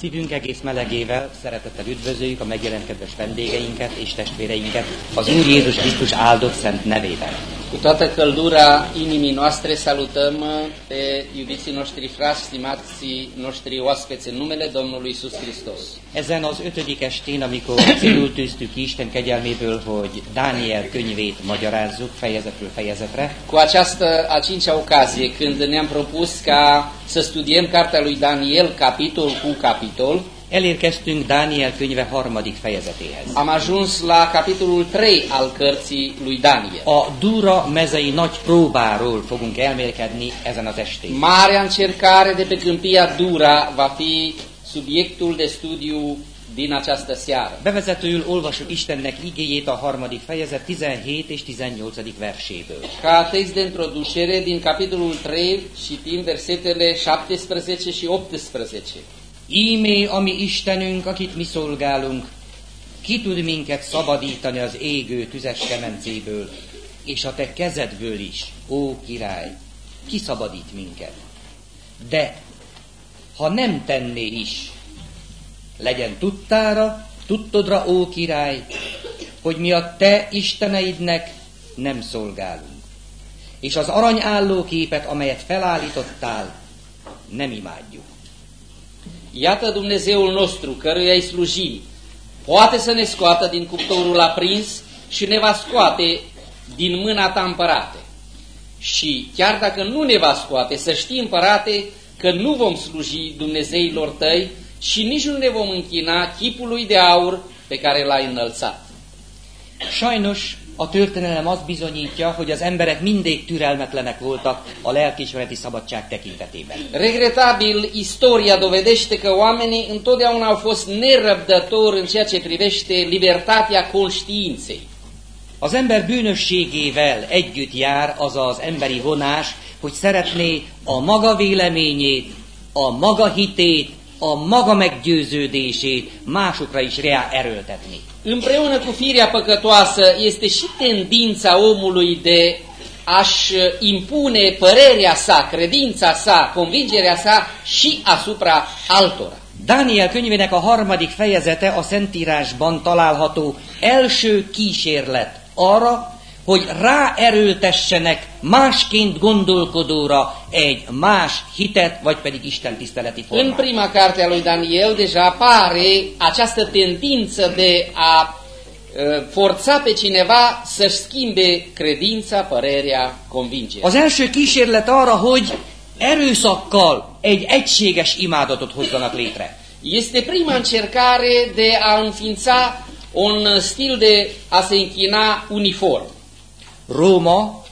Szívünk egész melegével szeretettel üdvözöljük a megjelent kedves vendégeinket és testvéreinket az Úr Jézus Krisztus áldott szent nevében. Cu toată căldura inimii noastre salutăm pe iubiții noștri frați, stimații noștri oaspeți în numele Domnului Isus Hristos. Ezen az ötödik estén, amikor célul tűztük ki Isten kegyelméből, hogy Dániel könyvét magyarázzuk fejezetről fejezetre, Cu această a cincea ocazie, când ne-am propus ca să studiem cartea lui Daniel capitol cu capitol, elérkeztünk Dániel könyve harmadik fejezetéhez. am ajuns la capitolul 3 al cărții lui Daniel. A Dura mezei nagy próbáról fogunk elmélkedni ezen az estén. Marea încercare de pe câmpia Dura va fi subiectul de studiu din această seară. Bevezetőül olvasjuk Istennek igéjét a harmadik fejezet 17 és 18. verséből. Ca text de introducere din capitolul 3 citim versetele 17 și 18. Ímé, ami Istenünk, akit mi szolgálunk, ki tud minket szabadítani az égő tüzes kemencéből, és a te kezedből is, ó király, ki szabadít minket. De, ha nem tenné is, legyen tudtára, tudtodra, ó király, hogy mi a te isteneidnek nem szolgálunk. És az aranyálló képet, amelyet felállítottál, nem imádjuk. Iată Dumnezeul nostru, căruia îi slujim, poate să ne scoată din cuptorul aprins și ne va scoate din mâna ta împărate. Și chiar dacă nu ne va scoate, să știi împărate că nu vom sluji Dumnezeilor tăi și nici nu ne vom închina chipului de aur pe care l-ai înălțat. Sajnos a történelem azt bizonyítja, hogy az emberek mindig türelmetlenek voltak a lelkiismereti szabadság tekintetében. Regretabil, istoria dovedește că oamenii întotdeauna au fost nerăbdători în ceea ce privește libertatea conștiinței. Az ember bűnösségével együtt jár az az emberi vonás, hogy szeretné a maga véleményét, a maga hitét, a maga meggyőződését másokra is rá erőltetni. Împreună cu firea păcătoasă este și tendința omului de a-și impune părerea sa, credința sa, convingerea sa și asupra altora. Dániel könyvének a harmadik fejezete a Szentírásban található első kísérlet arra, hogy ráerőltessenek másként gondolkodóra egy más hitet, vagy pedig Isten tiszteleti În formát. prima carte a lui Daniel deja apare această tendință de a uh, forța pe cineva să-și schimbe credința, părerea, convingerea. Az első kísérlet arra, hogy erőszakkal egy egységes imádatot hozzanak létre. Este prima încercare de a înființa un stil de a se închina uniform. Róma,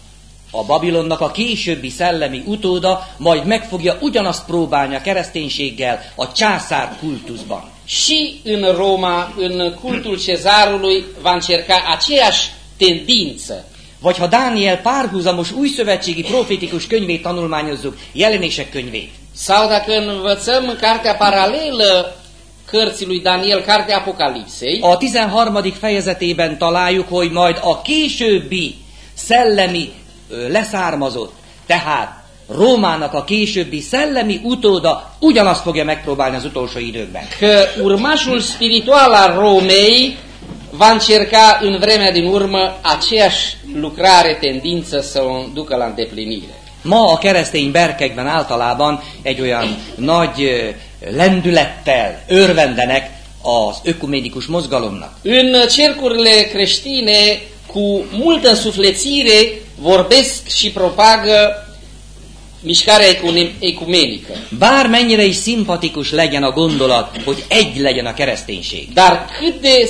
a Babilonnak a későbbi szellemi utóda majd meg fogja ugyanazt próbálni a kereszténységgel a császár kultuszban. Și în Roma, în cultul cezarului, va încerca aceeași tendință. Vagy ha Dániel párhuzamos újszövetségi profétikus könyvét tanulmányozzuk, jelenések könyvét, Sau dacă învățăm cartea paralelă cărții lui Daniel, cartea Apocalipsei, a 13. fejezetében találjuk, hogy majd a későbbi szellemi leszármazott, tehát Rómának a későbbi szellemi utóda ugyanazt fogja megpróbálni az utolsó időkben. că urmașul spiritual al Romei va încerca în vremea din urmă aceeași lucrare, tendință să o ducă la îndeplinire. Ma a keresztény berkekben általában egy olyan nagy lendülettel örvendenek az ökuménikus mozgalomnak. În cercurile creștine, cu multă însuflețire, vorbesc și propagă mișcarea ecumenică. Bármennyire is szimpatikus legyen a gondolat, hogy egy legyen a kereszténység. Dar cât de,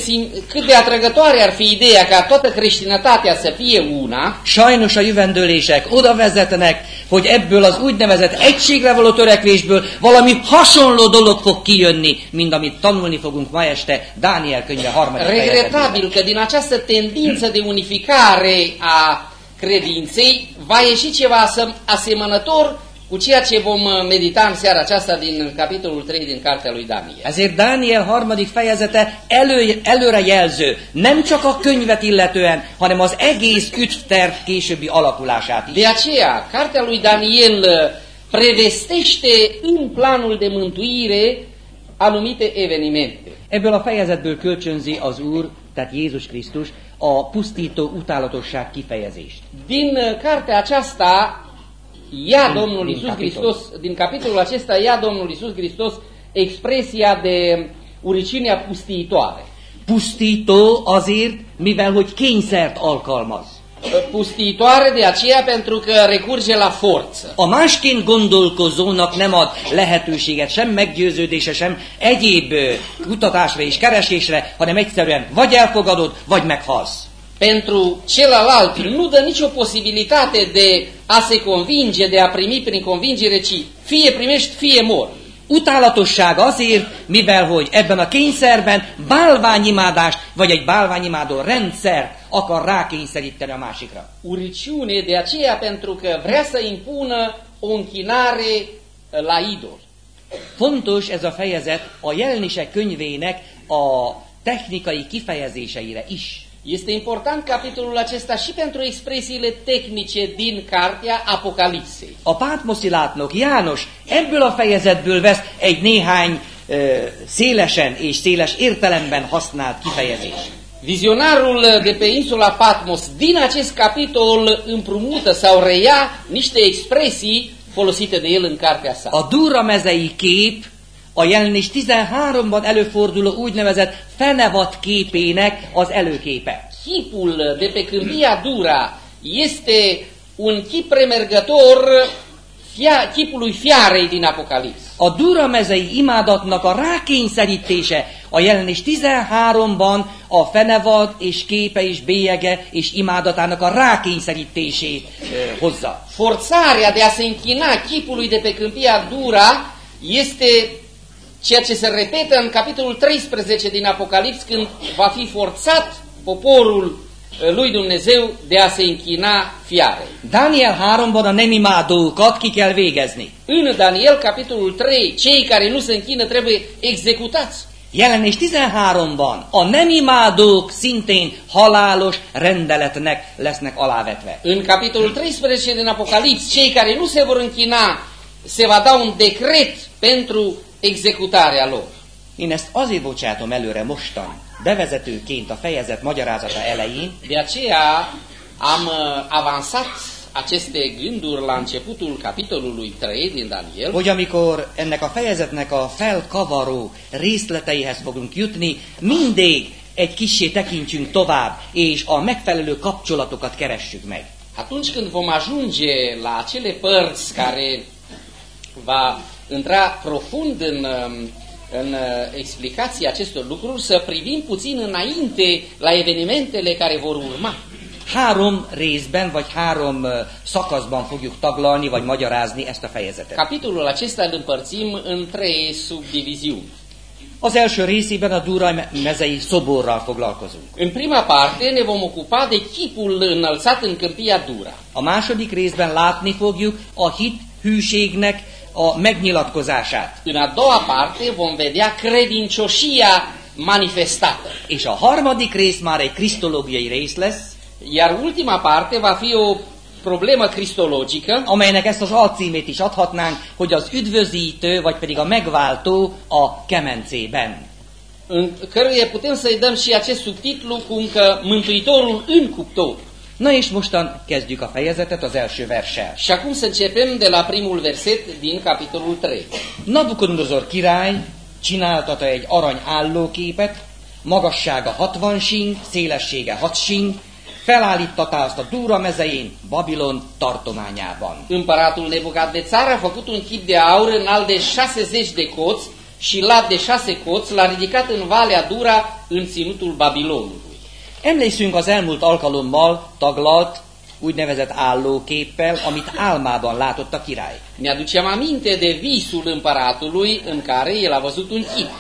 cât de atrăgătoare ar fi ideea ca toată creștinătatea să fie una, Sajnos a jövendőlések oda vezetnek, hogy ebből az úgynevezett egységre való törekvésből valami hasonló dolog fog kijönni, mint amit tanulni fogunk ma este Dániel könyve harmadik regretabil că din această tendință de unificare a credinței va ieși ceva asem- asemănător cu ceea ce vom uh, medita în seara aceasta din capitolul 3 din cartea lui Daniel. Ezért Dániel harmadik fejezete elő, előrejelző, nem csak a könyvet illetően, hanem az egész ügyterv későbbi alakulását is. De aceea, cartea lui Daniel uh, prevestește în planul de mântuire anumite evenimente. Ebből a fejezetből kölcsönzi az Úr, tehát Jézus Krisztus, a pusztító utálatosság kifejezést. Din uh, cartea aceasta ia Din- Domnul din Isus capitol. Hristos, din capitolul acesta ia Domnul Isus Hristos expresia de uriciunea pustiitoare. Pusztító azért, mivel hogy kényszert alkalmaz. Pustiitoare de aceea pentru că recurge la forță. A másként gondolkozónak nem ad lehetőséget sem meggyőződése, sem egyéb kutatásra és keresésre, hanem egyszerűen vagy elfogadod, vagy meghalsz. Pentru celălalt nu dă nicio posibilitate de a se convinge, de a primi prin convingere, ci fie primești, fie mor. Utálatosság azért, mivel hogy ebben a kényszerben bálványimádást, vagy egy bálványimádó rendszert akar rákényszeríteni a másikra. Uriciune de aceea pentru că vrea să impună o închinare la idol. Fontos ez a fejezet a jelenések könyvének a technikai kifejezéseire is. Este important capitolul acesta și pentru expresiile tehnice din cartea Apocalipsei. A Pátmoszi látnok János ebből a fejezetből vesz egy néhány ö, szélesen és széles értelemben használt kifejezést. Vizionarul de pe insula Patmos din acest capitol împrumută sau reia niște expresii folosite de el în cartea sa. A Dúra mezei kép a jelenés 13-ban előforduló úgynevezett fenevad képének az előképe. Chipul de pe câmpia Dura este un chip premergător fia, chipului fiarei din Apocalips. A Dura mezei imádatnak a rákényszerítése a jelenés 13-ban a fenevad és képe és bélyege és imádatának a rákényszerítését ö, hozza. Forțarea de a se închina chipului de pe câmpia Dura este ceea ce se repetă în capitolul 13 din Apocalips când va fi forțat poporul eh, lui Dumnezeu de a se închina fiarei. Dániel 3-ban a nem imádókat ki kell végezni. În Daniel, capitolul 3, cei care nu se închină trebuie executați. Jelenés 13-ban a nem imádók szintén halálos rendeletnek lesznek alávetve. În capitolul 13 din Apocalips, cei care nu se vor închina, se va da un decret pentru executarea lor. Én ezt azért bocsátom előre mostan, bevezetőként a fejezet magyarázata elején, De aceea am uh, avansat aceste gânduri la începutul capitolului 3 din Daniel, hogy amikor ennek a fejezetnek a felkavaró részleteihez fogunk jutni, mindig egy kissé tekintsünk tovább, és a megfelelő kapcsolatokat keressük meg. atunci când vom ajunge la acele părți care va intra profund în, um, în uh, explicația acestor lucruri, să privim puțin înainte la evenimentele care vor urma. Három részben, vagy három ö, szakaszban fogjuk taglalni, vagy magyarázni ezt a fejezetet. Capitolul acesta îl împărțim în trei subdiviziuni. Az első részében a Dura mezei szoborral foglalkozunk. În prima parte ne vom ocupa de chipul înălțat în câmpia Dura. A második részben látni fogjuk a hit hűségnek a megnyilatkozását. În a doua parte vom vedea credincioșia manifestată. És a harmadik rész már egy krisztológiai rész lesz, Iar ultima parte va fi o problemă cristologică, amelynek ezt az alcímét is adhatnánk, hogy az üdvözítő, vagy pedig a megváltó a kemencében. în căruia putem să-i dăm și acest subtitlu cum că Mântuitorul în cuptor. Na és mostan kezdjük a fejezetet az első verssel. Și acum să începem de la primul verset din capitolul 3. Nabukodonozor király csináltata egy arany állóképet, magassága 60 sín, szélessége 6 sín, felállítatta azt a Dúra mezején, Babilon tartományában. Împăratul Nebucadnețar a făcut un chip de aur înalt de 60 de coți și lat de șase coți, l-a ridicat în Valea Dura, în ținutul Babilonului. Emlékszünk az elmúlt alkalommal taglalt úgynevezett állóképpel, amit álmában látott a király. Ne aducem aminte de visul împăratului în care el a văzut un chip.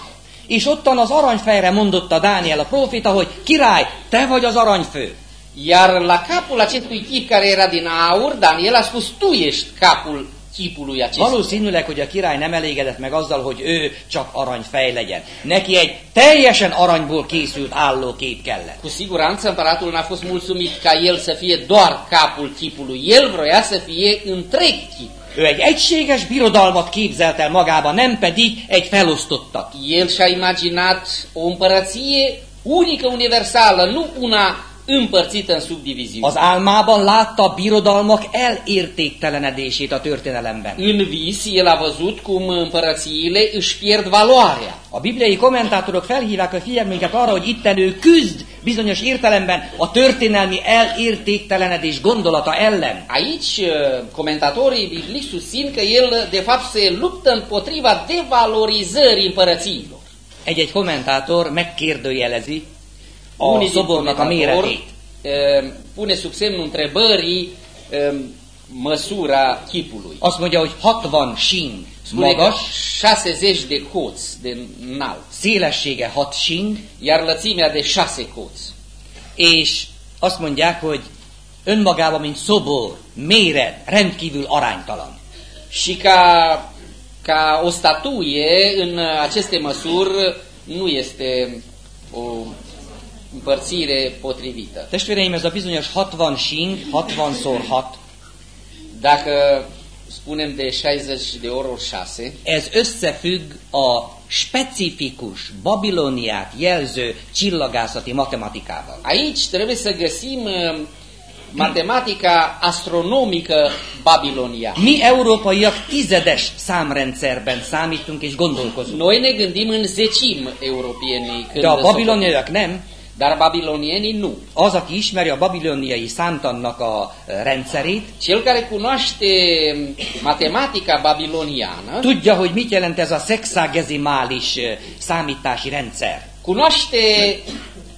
És ottan az aranyfejre mondotta Dániel a prófita, hogy király, te vagy az aranyfő. Iar la capul acestui chip care era din aur, Daniel a spus, tu ești capul Valószínűleg, hogy a király nem elégedett meg azzal, hogy ő csak aranyfej legyen. Neki egy teljesen aranyból készült állókép kellett. Cu siguranță împăratul n-a fost mulțumit ca el să fie doar capul chipului. El vroia să fie întreg chip. Ő egy egységes birodalmat képzelt el magába, nem pedig egy felosztottat. El și-a imaginat o împărăție unică, universală, nu una împărțită în subdiviziuni. Az álmában látta a birodalmak elértéktelenedését a történelemben. În vis, el a văzut cum împărățiile își pierd valoarea. A bibliai kommentátorok felhívják a figyelmünket arra, hogy itten ő küzd bizonyos értelemben a történelmi elértéktelenedés gondolata ellen. Aici, uh, comentatorii biblici susțin că el, de fapt, se luptă împotriva devalorizării împărățiilor. Egy-egy kommentátor megkérdőjelezi a Unii szobornak a méretét. pune sub semnul întrebării măsura chipului. Azt mondja, hogy 60 sín Spune că magas, 60 de coți de înalt, szélessége 6 sín, iar lățimea de 6 coți. és azt mondják, hogy önmagában, mint szobor, méret, rendkívül aránytalan. Și ca, ca o statuie în aceste măsuri nu este o împărțire potrivită. Testvéreim, ez a bizonyos 60 sín, 60 szor 6, Dacă spunem de 60 de ori ori 6, ez összefügg a specifikus Babilóniát jelző csillagászati matematikával. aici trebuie să găsim uh, matematica astronomică babiloniană. Mi európaiak tizedes számrendszerben számítunk és gondolkozunk. Noi ne gândim în zecim europienii când De a babiloniaiak nem. Dar babilonienii nu. Az, aki ismeri a babiloniai számtannak a e, rendszerét, Cel care cunoaște matematica babiloniană tudja, hogy mit jelent ez a szexagezimális e, számítási rendszer. cunoaște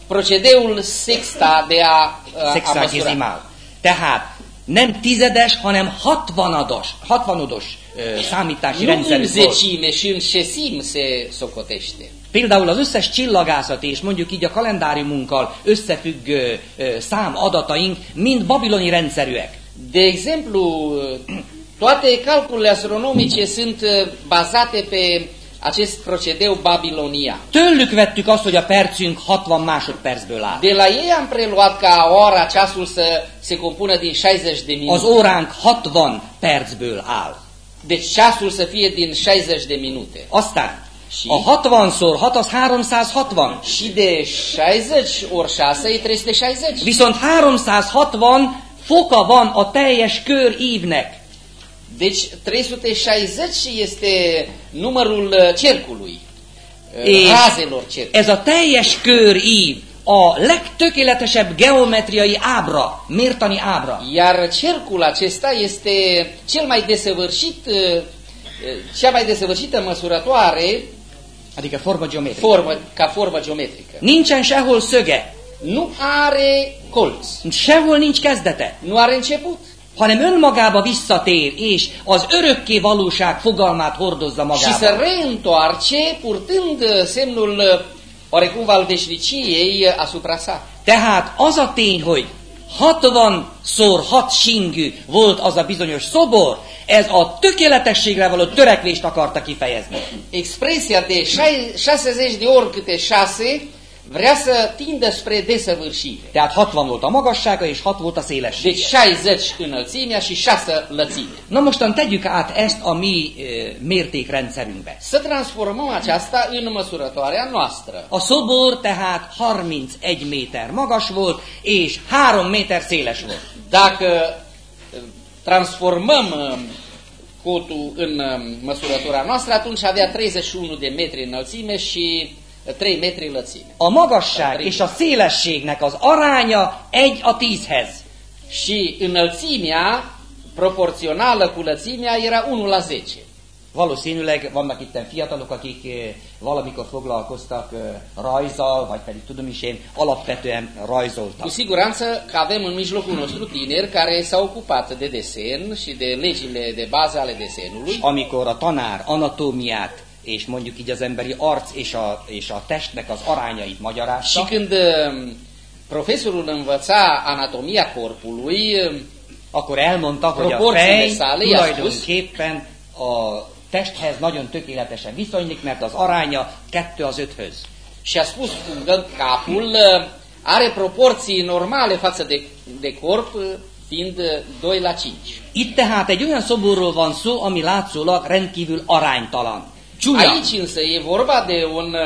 procedeul sexta de a, a, a măsura. Szexagezimál. Tehát nem tizedes, hanem hatvanados, hatvanodos számítási Nu în zecime și în șesim se socotește. Például az összes csillagászati és mondjuk így a kalendáriumunkkal összefüggő szám adataink mind babiloni rendszerűek. De exemplu, toate calculele astronomice sunt bazate pe acest procedeu babilonian. Tőlük vettük azt, hogy a percünk 60 másodpercből áll. De la ei am preluat ca ora, ceasul să se compună din 60 de Az minute. óránk 60 percből áll. Deci ceasul să fie din 60 de minute. Aztán Și? a 60-szor 6 az 360. Și de 60 ori 6 e 360. Viszont 360 foka van a teljes kör ívnek. Deci 360 este numărul cercului, uh, És razelor cercului. ez a teljes kör ív a legtökéletesebb geometriai ábra, mértani ábra. Iar cercul acesta este cel mai desăvârșit, uh, cea mai desăvârșită măsurătoare Adică forma geometrică. formă, ca formă geometrică. Nincsen sehol szöge, Nu are colț, sehol nincs kezdete, nu are început, hanem önmagába visszatér, és az örökké valóság fogalmát hordozza și se magába. reîntoarce purtând uh, semnul uh, oarecum al veșniciei uh, asupra sa. Tehát az a tény, hogy 60-szor 6 singű volt az a bizonyos szobor, ez a tökéletességre való törekvést akarta kifejezni. Expresia de șai- 60 de ori câte 6 vrea să tindă spre desăvârșire. Tehát 60 volt a magassága, és 6 volt a Deci szélessége. 60 înălțimea și 6 lățimea. Na mostan tegyük át ezt a mi ö, mértékrendszerünkbe. Să transformăm aceasta în măsurătoarea noastră. A szobor tehát 31 méter magas volt, és 3 méter széles volt. Dacă uh, transformăm cotul în uh, măsurătura noastră, atunci avea 31 de metri înălțime și 3 metri lățime. A magasság és a szélességnek az aránya 1 a 10-hez. Și înălțimea proporțională cu lățimea era 1 la 10. Valószínűleg vannak itt fiatalok, akik eh, valamikor foglalkoztak eh, rajzzal, vagy pedig tudom is én, alapvetően Cu rajzoltak. siguranță că avem în mijlocul nostru tineri care s-au ocupat de desen și de legile de bază ale desenului. Amikor a tanár anatómiát és mondjuk így az emberi arc és a, és a testnek az arányait Și magyarázta, când um, profesorul învăța anatomia corpului, um, akkor elmondta, hogy a fej szállé, tulajdonképpen a testhez nagyon tökéletesen viszonylik, mert az aránya 2 az 5-höz. și a spus cum că capul uh, are proporții normale față de, de corp, uh, fiind 2 la 5. Itt tehát egy olyan szoborról van szó, ami látszólag rendkívül aránytalan. Csúnya. Aici însă e vorba de, un,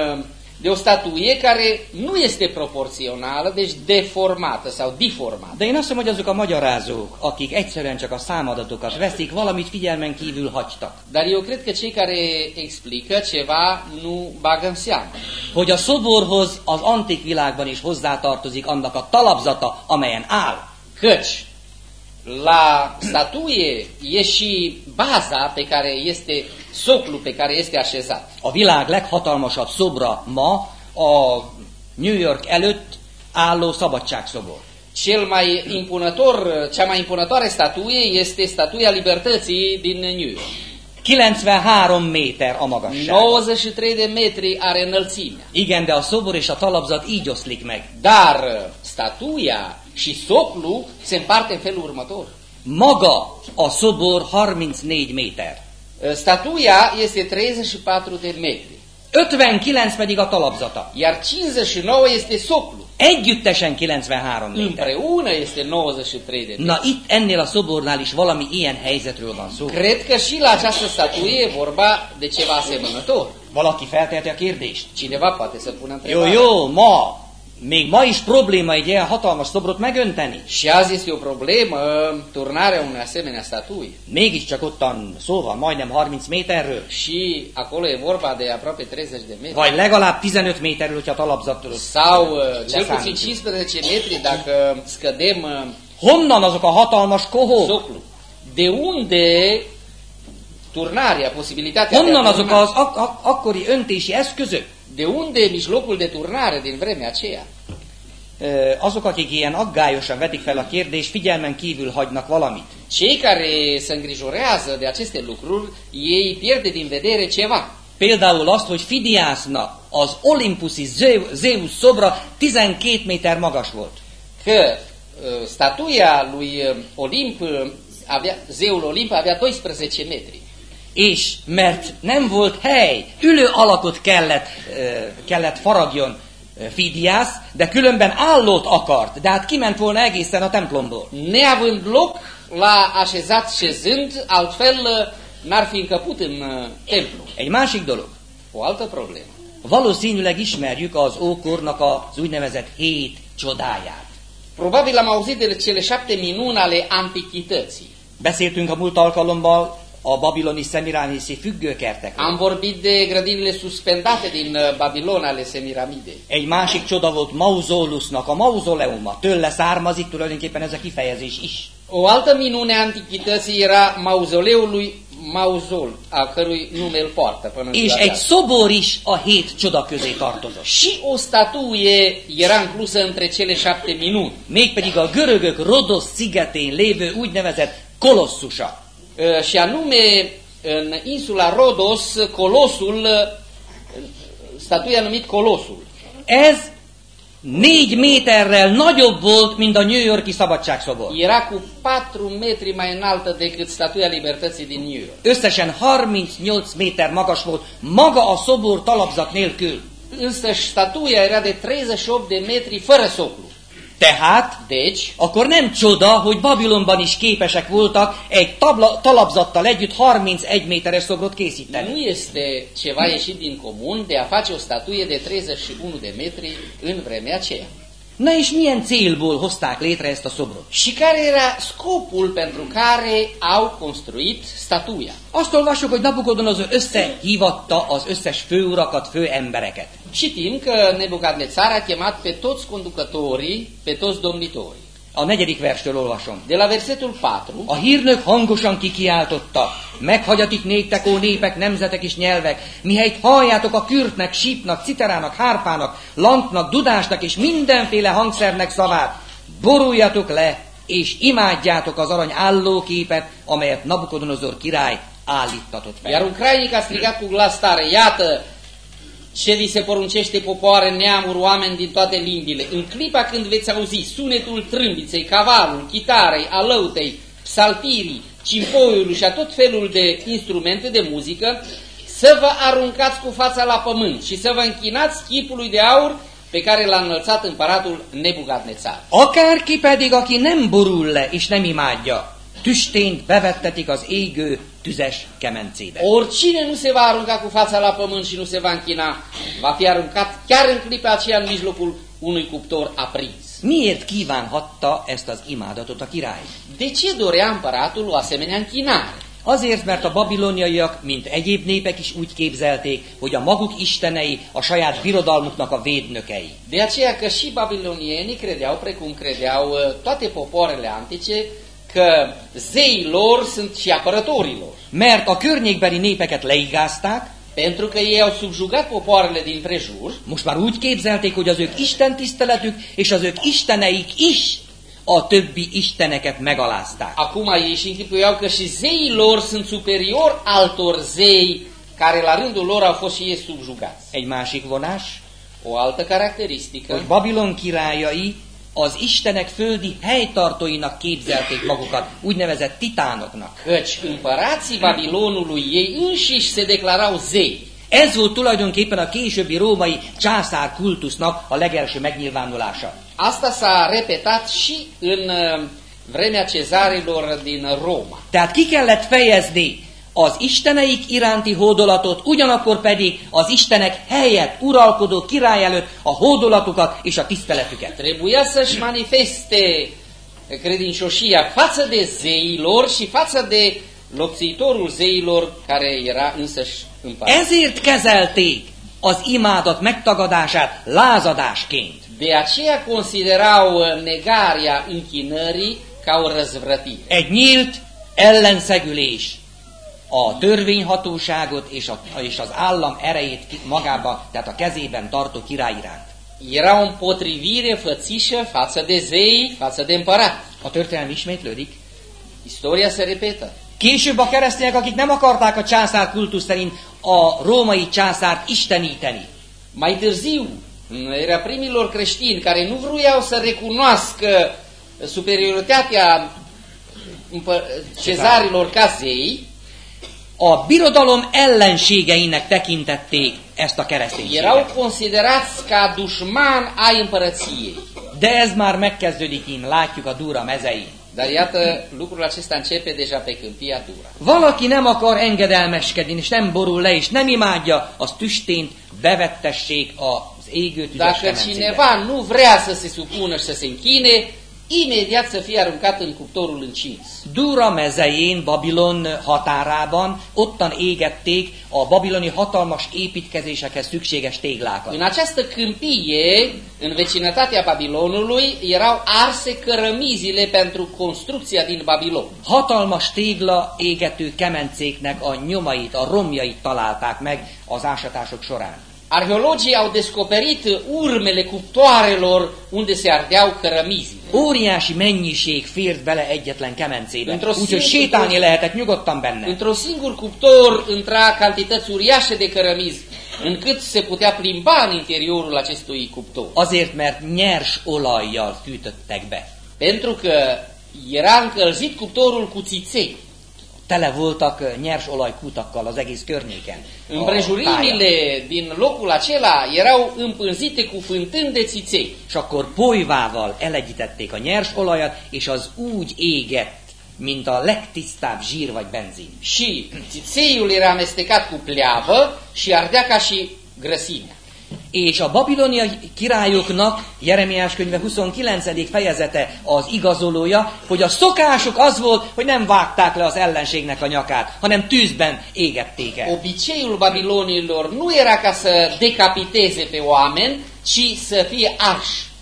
de o statuie care nu este proporțională, deci deformată sau deformată. De én azt mondom, hogy azok a magyarázók, akik egyszerűen csak a számadatokat veszik, valamit figyelmen kívül hagytak. Dar eu cred că cei care explică ceva nu bagă în seamă. Hogy a szoborhoz az antik világban is hozzátartozik annak a talapzata, amelyen áll. Căci la statuie e și baza pe care este, soclu pe care este așezat. A világ leghatalmasabb szobra ma a New York előtt álló szabadságszobor. Cel mai impunător, cea mai impunătoare statuie este statuia libertății din New York. 93 méter a magasság. 93 de metri are înălțimea. Igen, de a szobor és a talapzat így oszlik meg. Dar statuia și soclu se împarte în felul următor. Maga a szobor 34 méter. Statuia este 34 de metri, 59 pedig a talapzata. iar 59 este soclu. Együttesen 93 méter. Împreună este 93 de metri. Na itt ennél a szobornál is valami ilyen helyzetről van szó. Cred că și la această statuie e vorba de ceva asemănător. Valaki felteheti a kérdést. Cineva poate să pună Jó, întrebarea. jó, ma, még ma is probléma egy ilyen hatalmas szobrot megönteni. Și azi este o problemă turnarea unei asemenea statui. Mégiscsak ottan szó van majdnem 30 méterről. Și acolo e vorba de aproape 30 de metri. Vagy legalább 15 méterről, hogyha talapzatról. Sau cel Leszámítjuk. puțin 15 metri dacă scădem uh, Honnan azok a hatalmas kohók? soclu. De unde turnarea, posibilitatea Honnan a azok az ak- ak- akkori öntési eszközök? De unde mijlocul de turnare din vremea aceea? Azok, akik ilyen aggályosan vetik fel a kérdést, figyelmen kívül hagynak valamit. Cei care se îngrijorează de aceste lucruri, ei pierde din vedere ceva. Például azt, hogy Fidiásznak az olimpuszi Zeu- Zeus szobra 12 méter magas volt. Că statuia lui Olimp, avea, zeul Olimp avea 12 metri. És mert nem volt hely, ülő alakot kellett, kellett faragjon ö, Fidiász, de különben állót akart, de hát kiment volna egészen a templomból. Neavând loc la așezat șezând, altfel n-ar fi încăput în uh, templu. Egy másik dolog. O altă problemă. Valószínűleg ismerjük az ókornak az úgynevezett hét csodáját. Probabil am auzit de cele șapte minuni ale antichității. Beszéltünk a múlt alkalommal a babiloni szemirániszi függőkertekről. Am vorbit de grădinile suspendate din uh, Babilon ale Semiramidei. Egy másik csoda volt Mauzolusnak a mauzoleuma. Tőle származik tulajdonképpen ez a kifejezés is. O altă minune a antichității era mauzoleul lui Mauzol, a cărui nume îl poartă până És egy azi. szobor is a hét csoda közé tartozott. Și o statuie era inclusă între cele șapte minuni. Mégpedig a görögök Rodos szigetén lévő úgynevezett kolosszusa. Și anume, în insula Rodos, Colosul, statuia numit Colosul. Ez négy méterrel nagyobb volt, mint a New Yorki szabadságszobor. Era cu 4 metri mai înaltă decât statuia libertății din New York. Összesen 38 méter magas volt, maga a szobor talapzat nélkül. Însă statuia era de 38 de metri fără soclu. Tehát Deci, Akkor nem csoda, hogy Babilonban is képesek voltak egy tabla, talapzattal együtt 31 méteres szobrot készíteni. nu este ceva ieșit din comun de a face o statuie de 31 de metri în vremea aceea. Na és milyen célból hozták létre ezt a szobrot? Și care era scopul pentru care au construit statuia? Azt olvassuk, hogy Nabukodonozor összehívatta az összes főurakat, főembereket. Citim că Nebucadnețar a chemat pe toți conducătorii, pe toți domnitorii. A negyedik verstől olvasom. De la versetul 4, A hírnök hangosan kikiáltotta, meghagyatik néktek, ó népek, nemzetek és nyelvek, mihelyt halljátok a kürtnek, sípnak, citerának, hárpának, lantnak, dudásnak és mindenféle hangszernek szavát, boruljatok le, és imádjátok az arany állóképet, amelyet Nabukodonozor király állítatott iar fel. un crainic a strigat ce vi se poruncește popoare, neamuri, oameni din toate limbile. În clipa când veți auzi sunetul trâmbiței, cavalul, chitarei, alăutei, psaltirii, cimpoiului și a tot felul de instrumente de muzică, să vă aruncați cu fața la pământ și să vă închinați chipului de aur pe care l-a înălțat împăratul Nebucadnețar. Akárki pedig, aki nem borul le és nem imádja, tüstént bevettetik az égő tüzes kemencébe. Oricine nu se va arunca cu fața la pământ și nu se va închina, va fi aruncat chiar în clipa aceea în mijlocul unui cuptor aprins. Miért kívánhatta ezt az imádatot a király? De ce dorea împăratul o asemenea închinare? Azért, mert a babiloniaiak, mint egyéb népek is úgy képzelték, hogy a maguk istenei a saját birodalmuknak a védnökei. De aceea că și babilonienii credeau, precum credeau uh, toate popoarele antice, că zeii lor sunt și apărătorii lor. Mert a környékbeli népeket leigázták, Pentru că ei au subjugat popoarele din prejur, most már úgy képzelték, hogy az ők Isten tiszteletük és az ők isteneik is a többi isteneket megalázták. acum ei și închipuiau că și zeii lor sunt superior altor zei care la rândul lor au fost și ei subjugați. Egy másik vonás, O altă caracteristică, hogy Babilon királyai az istenek földi helytartóinak képzelték magukat, úgynevezett titánoknak. căci împărații Babilonului ei înșiși se declarau zei. Ez volt tulajdonképpen a későbbi római császár kultusznak a legelső megnyilvánulása. Asta s-a repetat și în uh, vremea cezarilor din Roma. Tehát ki kellett fejezni az isteneik iránti hódolatot, ugyanakkor pedig az istenek helyett uralkodó király előtt a hódolatukat és a tiszteletüket. Trebuia să-și manifeste credincioșia față de zeilor și față de locțitorul zeilor care era însăși împărat. Ezért kezelték az imádat megtagadását lázadásként. De aceea considerau uh, negarea închinării ca o răzvrătire. Egy nyílt ellenszegülés a törvényhatóságot és, a, és az állam erejét magába, tehát a kezében tartó király iránt. Era o împotrivire fățișă față de zei, față de împărat. A történelem ismétlődik. Istoria se repetă. Később a keresztények, akik nem akarták a császár kultusz szerint a római császárt isteníteni, Mai târziu, era primilor creștini care nu vroiau să recunoască superioritatea cezarilor ca zei, a birodalom ellenségeinek tekintették ezt a kereszténységet. erau considerați ca dușman ai împărăției. De ez már megkezdődik in, látjuk a Dura mezein. Dar iată, lucrul acesta începe deja pe câmpia Dura. Valaki nem akar engedelmeskedni, és nem borul le, és nem imádja, az tüstént bevettessék az égő Dacă cineva nu vrea să se supună și să se închine, imediat să fie aruncat în cuptorul încins. Dura mezején, Babilon határában, ottan égették a babiloni hatalmas építkezésekhez szükséges téglákat. În această câmpie, în vecinătatea Babilonului, erau arse cărămizile pentru construcția din Babilon. Hatalmas tégla égető kemencéknek a nyomait, a romjait találták meg az ásatások során. Arheologii au descoperit urmele cuptoarelor unde se ardeau cărămizile. Óriási mennyiség fért bele egyetlen kemencébe, Într-o úgyhogy szinti- sétálni lehetett nyugodtan benne. Într-un singur cuptor intra cantități uriașe de cărămizi, încât se putea plimba în interiorul acestui cuptor. Azért, mert nyers olajjal fűtöttek be. Pentru că era încălzit cuptorul cu țiței. Tele voltak nyers olajkutakkal az egész környéken. Împrejurimile din locul acela erau împânzite cu fântâni de țiței. És akkor polyvával elegyítették a nyers olajat, és az úgy égett, mint a legtisztább zsír vagy benzin. Și țițeiul era amestecat cu pleavă și ardea ca și grăsimea. És a babilonia királyoknak, Jeremiás könyve 29. fejezete az igazolója, hogy a szokásuk az volt, hogy nem vágták le az ellenségnek a nyakát, hanem tűzben égették el. Obiceiul babilonilor nu era ca să decapiteze pe oameni, ci să fie arși.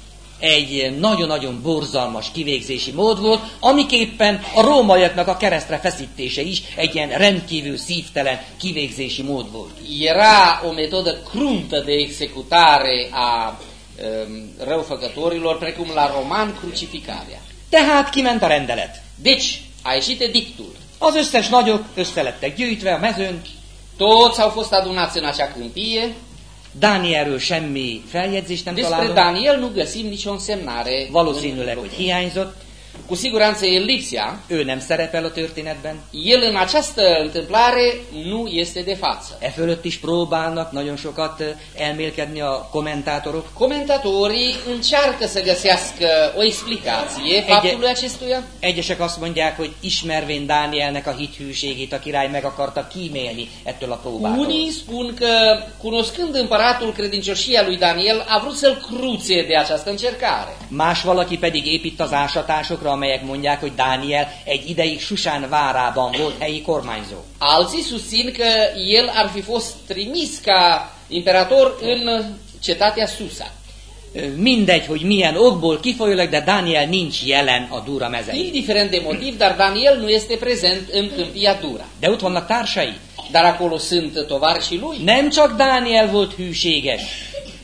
Egy nagyon-nagyon borzalmas kivégzési mód volt, amiképpen a rómaiaknak a keresztre feszítése is egy ilyen rendkívül szívtelen kivégzési mód volt. Era o metodă cruntă de executare a um, răufăcătorilor, precum la roman crucificarea. Tehát kiment a rendelet. Deci, a ieșit edictul. Az összes nagyok össze lettek gyűjtve a mezőn, Toți au fost adunați în acea câmpie. Dánielről semmi feljegyzést nem Despre találunk, Daniel nu găsim nicio însemnare. valószínűleg, hogy hiányzott, Cu siguranță e Lipsia, Ő nem szerepel a történetben. el în această întâmplare nu este de față. E fölött is próbálnak nagyon sokat ö, elmélkedni a kommentátorok. Comentatorii încearcă să găsească o explicație faptului acestuia. Egyesek azt mondják, hogy ismervén Dánielnek a hithűségét, a király meg akarta kímélni ettől a próbától. Unii spun că, cunoscând împăratul credincioșia lui Daniel, a vrut să-l cruțe de această încercare. Más valaki pedig épít az ásatásokra, amelyek mondják, hogy Dániel egy ideig Susán várában volt helyi kormányzó. Alții susțin că el ar fi fost trimis ca imperator în cetatea Susa. Mindegy, hogy milyen okból kifolyólag, de Dániel nincs jelen a Dura mezein. Indiferent de motiv, dar Daniel nu este prezent în câmpia Dura. De ott vannak társai. Dar acolo sunt tovarășii lui. Nem csak Dániel volt hűséges,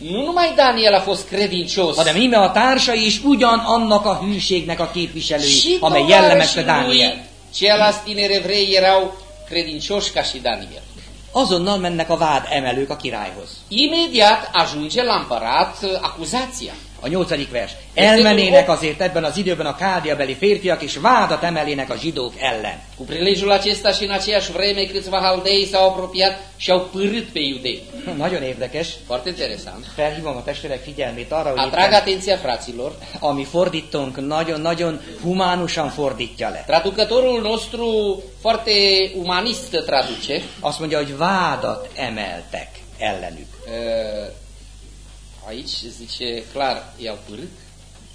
Nu numai Daniel a fost credincios, hanem íme a társai is ugyanannak a hűségnek a képviselői, și amely jellemezte Dániel. ceilalți tineri evrei erau credincioși ca și Daniel. Azonnal mennek a vád emelők a királyhoz. Imediat ajunge la împărat acuzația. A nyolcadik vers. Elmenének azért ebben az időben a káldiabeli férfiak, és vádat emelének a zsidók ellen. Cu prilejul acesta și în aceeași vreme câțiva haldei s-au apropiat și au pârât pe iudei. Nagyon érdekes. Foarte interesant. Felhívom a testvérek figyelmét arra, hogy Atrag atenția fraților. ami fordítónk nagyon-nagyon humánusan fordítja le. Traducătorul nostru foarte umanist traduce. Azt mondja, hogy vádat emeltek ellenük. Uh, Aici zice clar, i-au pârât.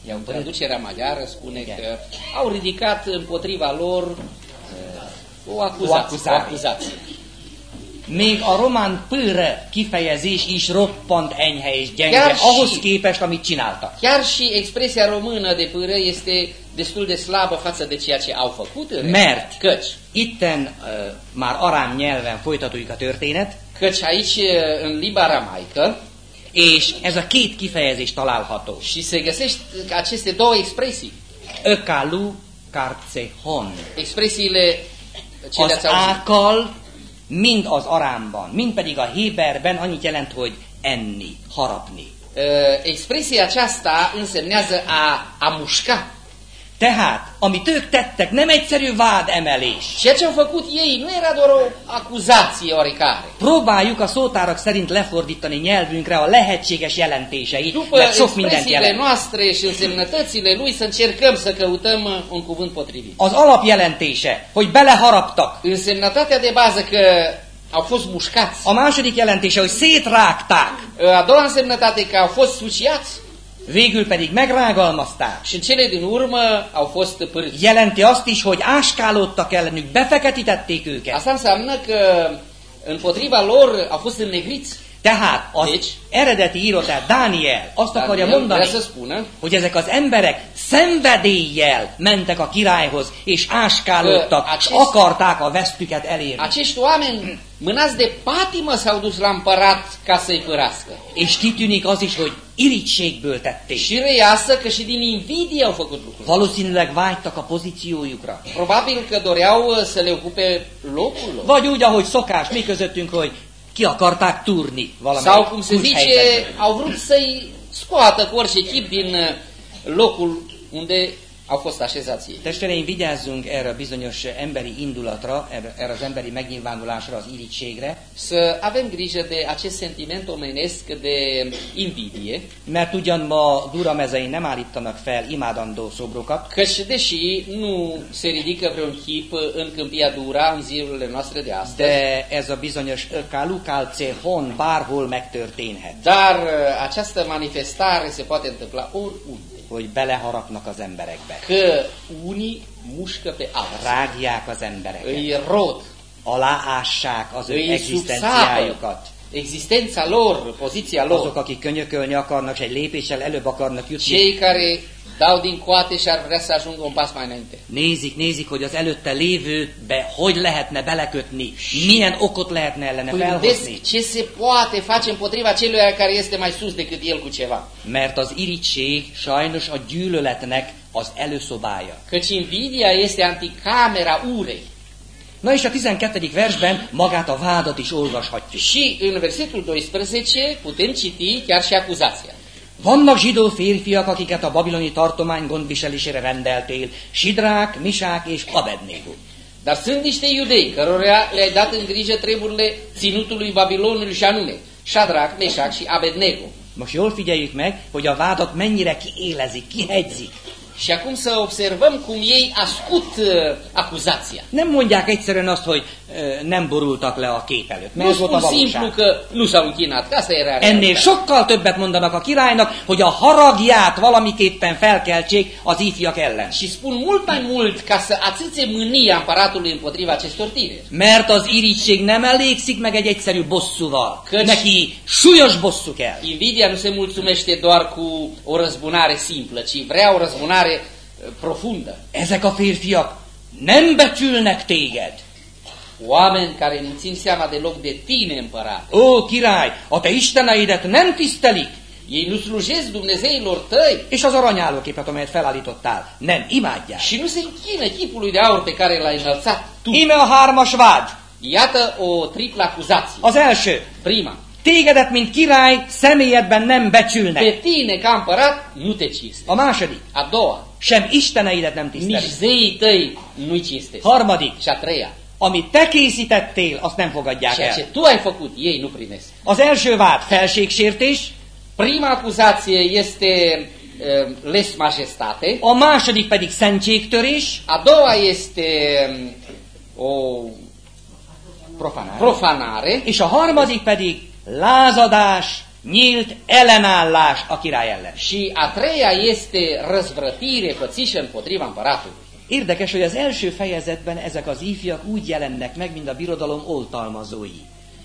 I-au părât. Traducerea maghiară spune Igen. că au ridicat împotriva lor uh, o acuzație. O acuzație. O acuzație. Még a román pőre kifejezés is roppant enyhe és gyenge, Chiar și- ahhoz képest, amit csináltak. Chiar și expresia română de pâră este destul de slabă față de ceea ce au făcut. în Mert. Căci, Itten uh, már arám nyelven folytatódik a történet, căci aici în limba aramaică és ez a két kifejezés található. și se găsește aceste două expresii. Ökalu karcehon. Expresiile ce Az ákal mind az arámban, mind pedig a héberben annyit jelent, hogy enni, harapni. Uh, Expresia aceasta însemnează a, a mușca. Tehát, amit ők tettek, nem egyszerű vádemelés. Ce au făcut ei nu era doar o acuzație oarecare. Próbáljuk a szótárak szerint lefordítani nyelvünkre a lehetséges jelentéseit, După mert sok mindent jelent. noastre și însemnătățile lui să încercăm să căutăm un cuvânt potrivit. Az alapjelentése, hogy beleharaptak. Însemnătatea de bază că au fost mușcați. A második jelentése, hogy szétrágták. A doua însemnătate că au fost suciați Végül pedig megrágalmazták. și cele din urmă au fost părâți. Jelenti azt is, hogy áskálódtak ellenük, befeketítették őket. Asta înseamnă că împotriva lor au fost înnegriți. Tehát az Deci? eredeti író, tehát Dániel azt akarja Daniel mondani, hogy ezek az emberek szenvedéllyel mentek a királyhoz, és áskálódtak, Ö, és acest- akarták a vesztüket elérni. acești oameni mânați de patimă s-au dus la împărat ca să-i părască. És kitűnik az is, hogy irigységből tették. Și reiasă că și din invidie au făcut lucrul. Valószínűleg vágytak a pozíciójukra. Probabil că doreau uh, să le ocupe locul lor. Vagy úgy, ahogy szokás mi közöttünk, hogy ki akarták turni Sau, valamelyik cum se kulcs zice, helyzetből. au vrut să-i scoată cu orice chip din uh, locul unde așezați ei. Testvéreim, vigyázzunk erre a bizonyos emberi indulatra, erre, az emberi megnyilvánulásra, az irigységre, Să avem grijă de acest sentiment omenesc de invidie, mert ugyan ma duramezein nem állítanak fel imádandó szobrokat, căci deși nu se ridică vreun chip în câmpia Dura în zilele noastre de astăzi, de ez a bizonyos kalukálce hon bárhol megtörténhet, dar uh, această manifestare se poate întâmpla oriunde. Hogy beleharapnak az emberekbe, Că unii mușcă pe alții, rágják az embereket, îi rod, aláássák az ő egzisztenciájukat. existența lor, poziția lor. Azok, akik könyökölni akarnak, és egy lépéssel előbb akarnak jutni, Cei care dau din coate și ar vrea să ajungă un pas mai înainte. nézik, nézik, hogy az előtte lévőbe hogy lehetne belekötni, milyen okot lehetne ellene felhozni. ce se poate face împotriva celui care este mai sus decât el cu ceva. Mert az irigység sajnos a gyűlöletnek az előszobája. Căci invidia este anticamera urei. Na és a 12. versben magát a vádat is olvashatjuk. Și în versetul 12 putem citi chiar și acuzația. Vannak zsidó férfiak, akiket a babiloni tartomány gondviselésére rendeltél, Sidrák, Misák és Abednego. Dar sunt niște iudei cărora le-ai dat în grijă treburile ținutului Babilonului și anume Shadrach, Meshach și Abednego. Most jól figyeljük meg, hogy a vádat mennyire kiélezik, kihegyzik. Și acum să observăm cum ei ascut uh, acuzația. Nem mondják egyszerűen azt, hogy ö, nem borultak le a kép előtt, mert Nu spun simplu că nu s-au închinat, că asta era Ennél realitatea. sokkal többet mondanak a királynak, hogy a haragját valamiképpen felkeltsék az ifjak ellen. Și spun mult mai mult ca să ațâțe mânia împăratului împotriva acestor tineri. Mert az irítség nem elégszik meg egy egyszerű bosszúval. Köcs- Neki súlyos bosszú kell. Invidia nu se mulțumește doar cu o răzbunare simplă, ci vrea o răzbunare uh, profundă. Ezek a férfiak nem becsülnek téged. Oameni care nu țin seama deloc de tine, împărate. Ó, király, a te isteneidet nem tisztelik, Ei nu slujesc Dumnezeilor tăi és az aranyállóképet, amelyet felállítottál, nem imádják. și nu se închină chipului de aur pe care l-ai înălțat tu. Íme a hármas vád. Iată o triplă acuzație. Az első, Prima, tégedet, mint király, személyedben nem pe becsülnek. tine ca împărat nu te cinste. A második, A doua, sem isteneidet nem nici tisztelik. zeii tăi nu-i cinstesc. Harmadik, Și a treia, amit te készítettél, azt nem fogadják ceea ce el. tu ai făcut, ei nu primesc. Az első vád felségsértés, Prima acuzație este uh, les majestate, a második pedig szentségtörés, a doua este um, o profanál. profanare és a harmadik pedig lázadás, nyílt ellenállás a király ellen. și a treia este răzvrătire, pățișă împotriva împăratului. Érdekes, hogy az első fejezetben ezek az ifjak úgy jelennek meg, mint a birodalom oltalmazói.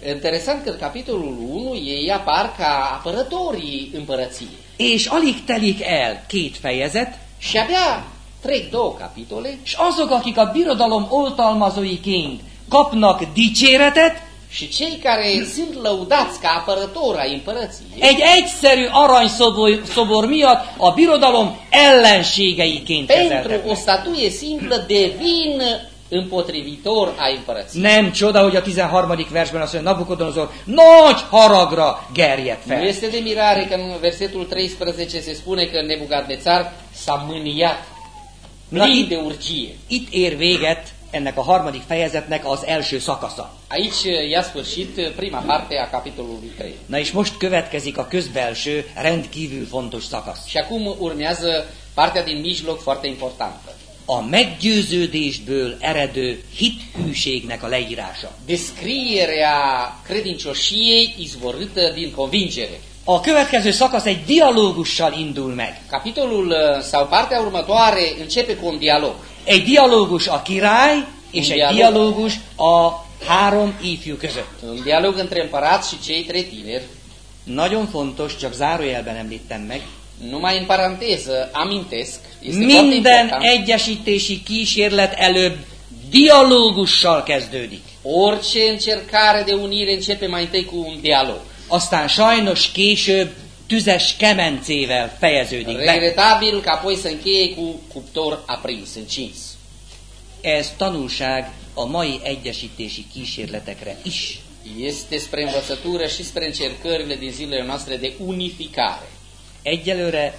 Interesant că în capitolul 1 ei apar ca apărătorii împărăției. És alig telik el két fejezet, Și abia trec două capitole és azok, akik a birodalom oltalmazóiként kapnak dicséretet, și cei care sunt lăudați ca apărători ai împărăției, egy egyszerű aranyszobor szobor miatt a birodalom ellenségeiként pentru o statuie simplă devin împotrivitor ai împărăției. Nem csoda, hogy a 13. versben azt mondja, Nabukodonozor nagy haragra gerjedt Nu fel. este de mirare că în versetul 13 se spune că Nebucadnețar s-a mâniat, plin de urgie. itt ér véget ennek a harmadik fejezetnek az első szakasza. Aici i-a sfârșit prima parte a capitolului 3. Na és most következik a közbelső, rendkívül fontos szakasz. Și acum urmează partea din mijloc foarte importantă. A meggyőződésből eredő hithűségnek a leírása. Descrierea credincioșiei izvorâtă din convingere. A következő szakasz egy dialógussal indul meg. Capitolul sau partea următoare începe cu un dialog. Egy dialógus a király, és egy dialóg. dialógus a három ifjú között. Un dialog între împărat și cei trei tineri. Nagyon fontos, csak zárójelben említem meg, Numai în paranteză amintesc, este minden egyesítési kísérlet előbb dialógussal kezdődik. orice încercare de unire începe mai întâi cu un dialog. Aztán sajnos később tüzes kemencével fejeződik be. Regretabil că apoi să încheie cu cuptor aprins, încins. Ez tanulság a mai egyesítési kísérletekre is. Este spre învățătură și spre încercările din zilele noastre de unificare. Egyelőre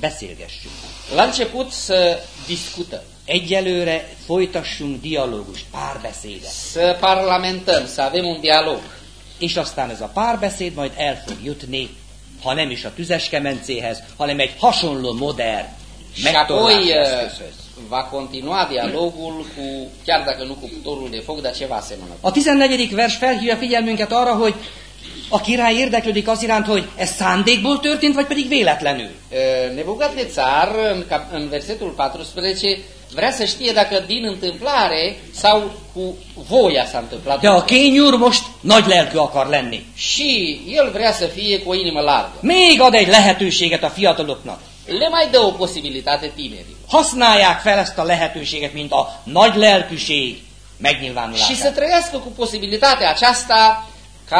beszélgessünk. La început să discutăm, Egyelőre folytassunk dialógust, párbeszédet. să parlamentăm, să avem un dialog. És aztán ez a párbeszéd majd el fog jutni, ha nem is a tüzes kemencéhez, hanem egy hasonló modern megtorlási eszközhöz. va continua dialogul cu, chiar dacă nu cu de foc, dar ceva asemănător. A 14. vers felhívja figyelmünket arra, hogy a király érdeklődik az iránt, hogy ez szándékból történt, vagy pedig véletlenül. Nebucadnețar, în, cap- în versetul 14, vrea să știe dacă din întâmplare sau cu voia s-a întâmplat. De a kényúr most nagy lelkű akar lenni. Și el vrea să fie cu o inimă largă. Még ad egy lehetőséget a fiataloknak. Le mai dă o posibilitate tinerii. Használják fel ezt a lehetőséget, mint a nagy lelkűség Și să trăiască cu posibilitatea aceasta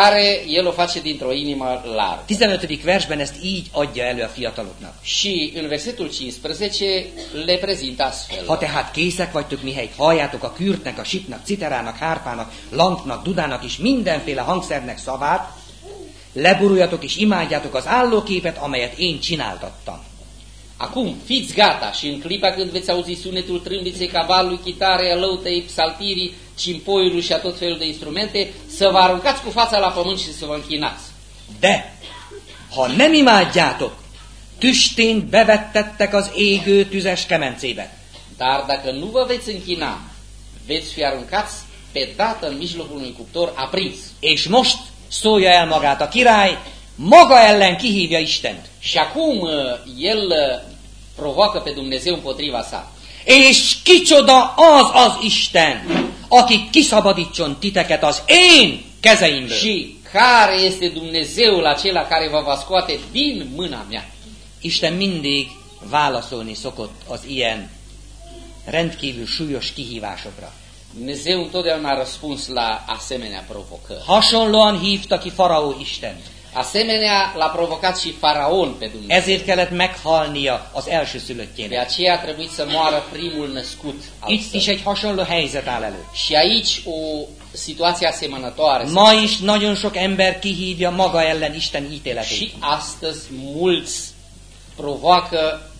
care el o face dintr-o inimă largă. 15. versben ezt így adja elő a fiataloknak. Și în versetul 15 le prezintă astfel. Ha tehát készek vagytok, mihelyt halljátok a kürtnek, a sipnak, citerának, hárpának, lanknak, dudának és mindenféle hangszernek szavát, leboruljatok és imádjátok az állóképet, amelyet én csináltattam. Acum, fiți gata și în clipa când veți auzi sunetul trâmbiței cavalului, chitarei, a lăutei, psaltirii, cimpoiului și a tot felul de instrumente, să vă aruncați cu fața la pământ și să vă închinați. De, ha nem imádjátok, tüstént bevettettek az égő tüzes kemencébe. Dar dacă nu vă veți închina, veți fi aruncați pe dată în mijlocul unui cuptor aprins. És most szólja el magát a király, maga ellen kihívja Istent. Și acum uh, el uh, provoacă pe Dumnezeu împotriva sa. És kicsoda az az Isten, aki kiszabadítson titeket az én kezeimből. Și care este Dumnezeul acela care vă va scoate din mâna mea? Isten mindig válaszolni szokott az ilyen rendkívül súlyos kihívásokra. Dumnezeu întotdeauna a răspuns la asemenea provocări. Hasonlóan hívta ki Faraó Istent. Asemenea, l-a provocat și Faraon pe Dumnezeu. Ezért kellett meghalnia az De elsőszülöttjének. aceea a trebuit să moară primul născut al Itt is egy hasonló helyzet áll elő. Și aici o situație asemănătoare. se Ma is nagyon sok ember kihívja maga ellen Isten ítéletét. Și astăzi mulți provoacă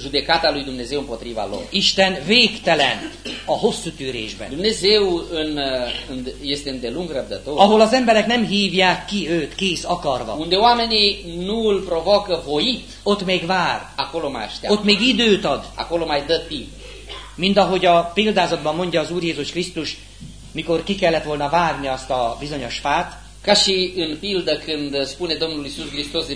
judecata lui Dumnezeu împotriva lor. Isten végtelen a hosszú tűrésben. Dumnezeu în, în, este îndelung răbdător, Ahol az emberek nem hívják ki őt kész akarva. unde oamenii nu îl provocă voit, Ott még vár, acolo mai așteaptă, ott még időt ad. acolo mai dă timp. Mind ahogy a példázatban mondja az Úr Jézus Krisztus, mikor ki kellett volna várni azt a bizonyos fát, Ca și în pildă când spune Domnul Isus Hristos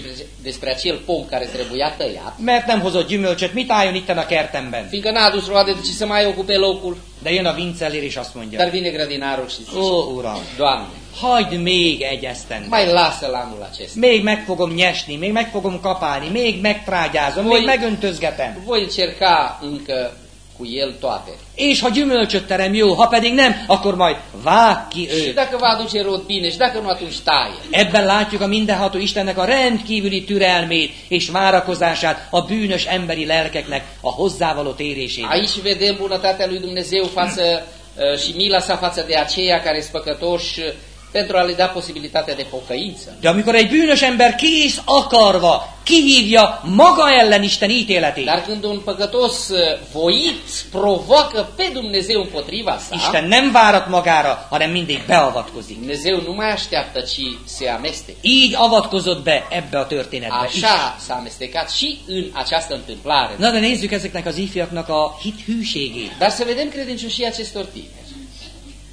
despre, acel pom care trebuia tăiat, mert nem hozott gyümölcsöt, mit álljon itten a kertemben? fiindcă n-a adus roade, de ce să mai ocupe locul? De jön a vincellér és azt mondja, Dar vine grădinarul și zice, ó Uram, Doamne, hagyd még egy esztendőt. mai lasă la anul acesta. Még meg fogom nyesni, még meg fogom kapálni, még megtrágyázom, Voi- még megöntözgetem. Voi încerca încă cu el toate. És ha gyümölcsöt terem, jó, ha pedig nem, akkor majd vág ki őt. dacă va aduce rod bine și dacă nu atunci taie. Ebben látjuk a mindenható Istennek a rendkívüli türelmét és várakozását a bűnös emberi lelkeknek a hozzávaló térésében. Aici vedem bunătatea lui Dumnezeu față uh, și mila sa față de aceia care sunt păcătoși pentru a le da posibilitatea de pocăință. De amikor egy bűnös ember kész akarva kihívja maga ellen Isten ítéletét, Dar când un păcătos uh, voit provoacă pe Dumnezeu împotriva sa, Isten nem várat magára, hanem mindig beavatkozik. Dumnezeu nu mai așteaptă, ci se amestecă. Így avatkozott be ebbe a történetbe. Așa s-a amestecat și în această întâmplare. Na de nézzük ezeknek az ifjaknak a hit hűségét. Dar să vedem credincioșii acestor tineri.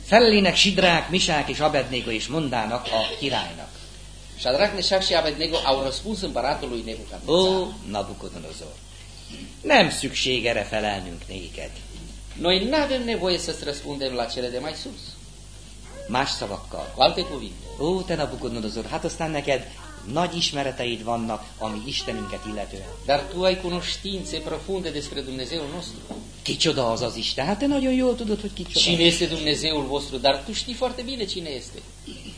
Fellének Sidrák, Misák és Abednego is mondának a királynak. Shadrach, Meșac și Abednego au răspuns împăratului Nebucadnețar. Ó, Nabucodonosor, nem szükség erre felelnünk néked. Noi nu avem nevoie să-ți răspundem la cele de mai sus. Más szavakkal. Cu alte cuvinte, Ó, te Nabucodonosor, hát aztán neked nagy ismereteid vannak, ami Istenünket illetően. dar tu ai cunoștințe profunde despre Dumnezeul nostru. Kicsoda az az Isten? Hát te nagyon jól tudod, hogy kicsoda. Cine este Dumnezeul vostru? Dar tu știi foarte bine cine este.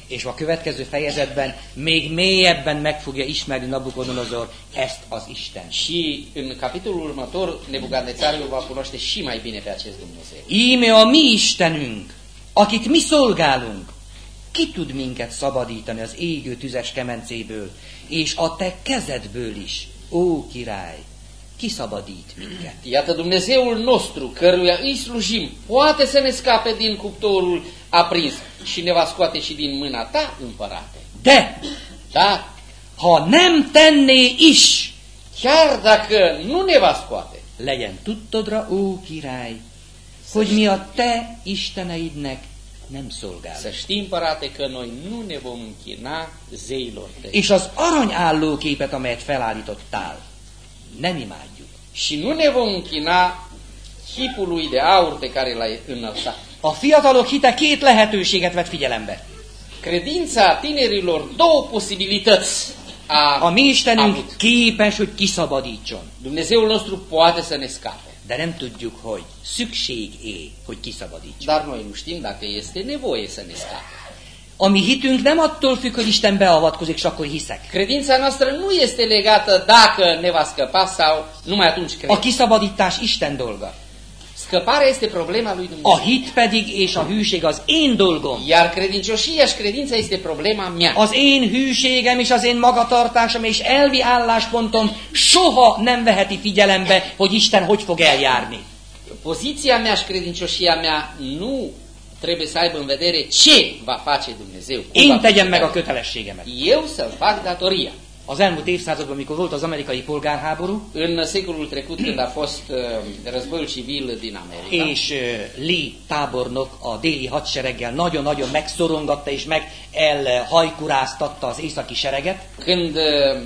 És a következő fejezetben még mélyebben meg fogja ismerni Nabucodonosor ezt az Isten. Și în capitolul următor, Nebucadnețarul va cunoaște și mai bine pe acest Dumnezeu. Íme a mi Istenünk, akit mi szolgálunk, ki tud minket szabadítani az égő tüzes kemencéből, és a te kezedből is, ó király, ki szabadít minket. Iată Dumnezeul nostru, căruia îi slujim, poate să ne scape din cuptorul aprins și ne va scoate și din mâna ta, împărate. De, Dar, ha nem tenné is, chiar dacă nu ne va scoate, legyen tudtodra, ó király, hogy mi a te Isteneidnek nem szolgálunk. să știi, împărate, că noi nu ne vom închina zeilor tăi. És az aranyállóképet, amelyet felállítottál, nem imádjuk. Și nu ne vom închina chipului de aur pe care l-ai înălțat. A fiatalok hite két lehetőséget vett figyelembe. Credința tinerilor două posibilități a, A mi Istenünk avut. képes, hogy kiszabadítson. Dumnezeul nostru poate să ne scape, De nem tudjuk, hogy szükség-é, hogy kiszabadítson. dar noi nu știm dacă este nevoie să ne scape. A mi hitünk nem attól függ, hogy Isten beavatkozik, és akkor hiszek. Credința noastră nu este legată dacă ne va scăpa sau numai atunci A cred. kiszabadítás Isten dolga. Scăparea este problema lui A Dumnezeu. hit pedig és a hűség az én dolgom. Iar credincioșia și credința este problema mea. Az én hűségem és az én magatartásom és elvi álláspontom soha nem veheti figyelembe, hogy Isten hogy fog eljárni. Poziția mea și credincioșia mea nu trebuie să aibă în vedere ce va face Dumnezeu. Én tegyem meg a kötelességemet. Eu să fac datoria. Az elmúlt évszázadban, mikor volt az amerikai polgárháború, În secolul trecut, când a fost uh, războiul civil din America, és uh, Lee tábornok a déli hadsereggel nagyon-nagyon megszorongatta és meg elhajkuráztatta az északi sereget, când uh,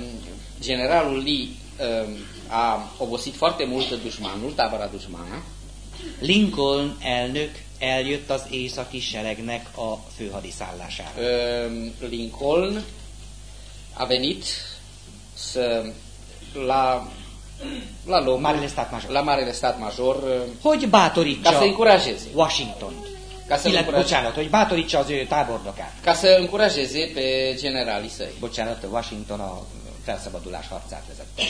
generalul Lee uh, a obosit foarte mult dușmanul, tabăra dușmană, Lincoln elnök eljött az északi seregnek a főhadiszállására. uh, Lincoln a venit la, la loc, Marele stat major. la Marele Stat Major, uh, Hogy ca să bátorítsa încurajeze, Washington. ca să, încurajeze, bocsánat, hogy bátorítsa az ő tábornokát. ca să încurajeze pe generalii săi. Bocsánat, Washington a felszabadulás harcát vezette.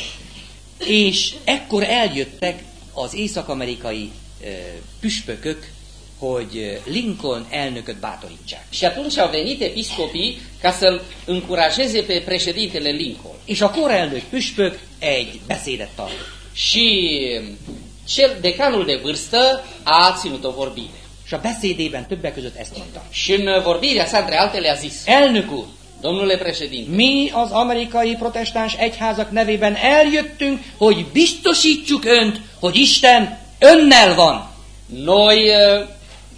És ekkor eljöttek az észak-amerikai ö, püspökök, hogy ö, Lincoln elnököt bátorítsák. Și atunci au venit episcopii ca să-l încurajeze pe președintele Lincoln. És a korelnök püspök egy beszédet tartott. Și cel decanul de vârstă a ținut o vorbire. És a beszédében többek között ezt mondta. Și în vorbirea sa, între altele, a zis, Elnök úr, domnule președinte, mi az amerikai protestáns egyházak nevében eljöttünk, hogy biztosítsuk önt, hogy Isten önnel van. noi, eh,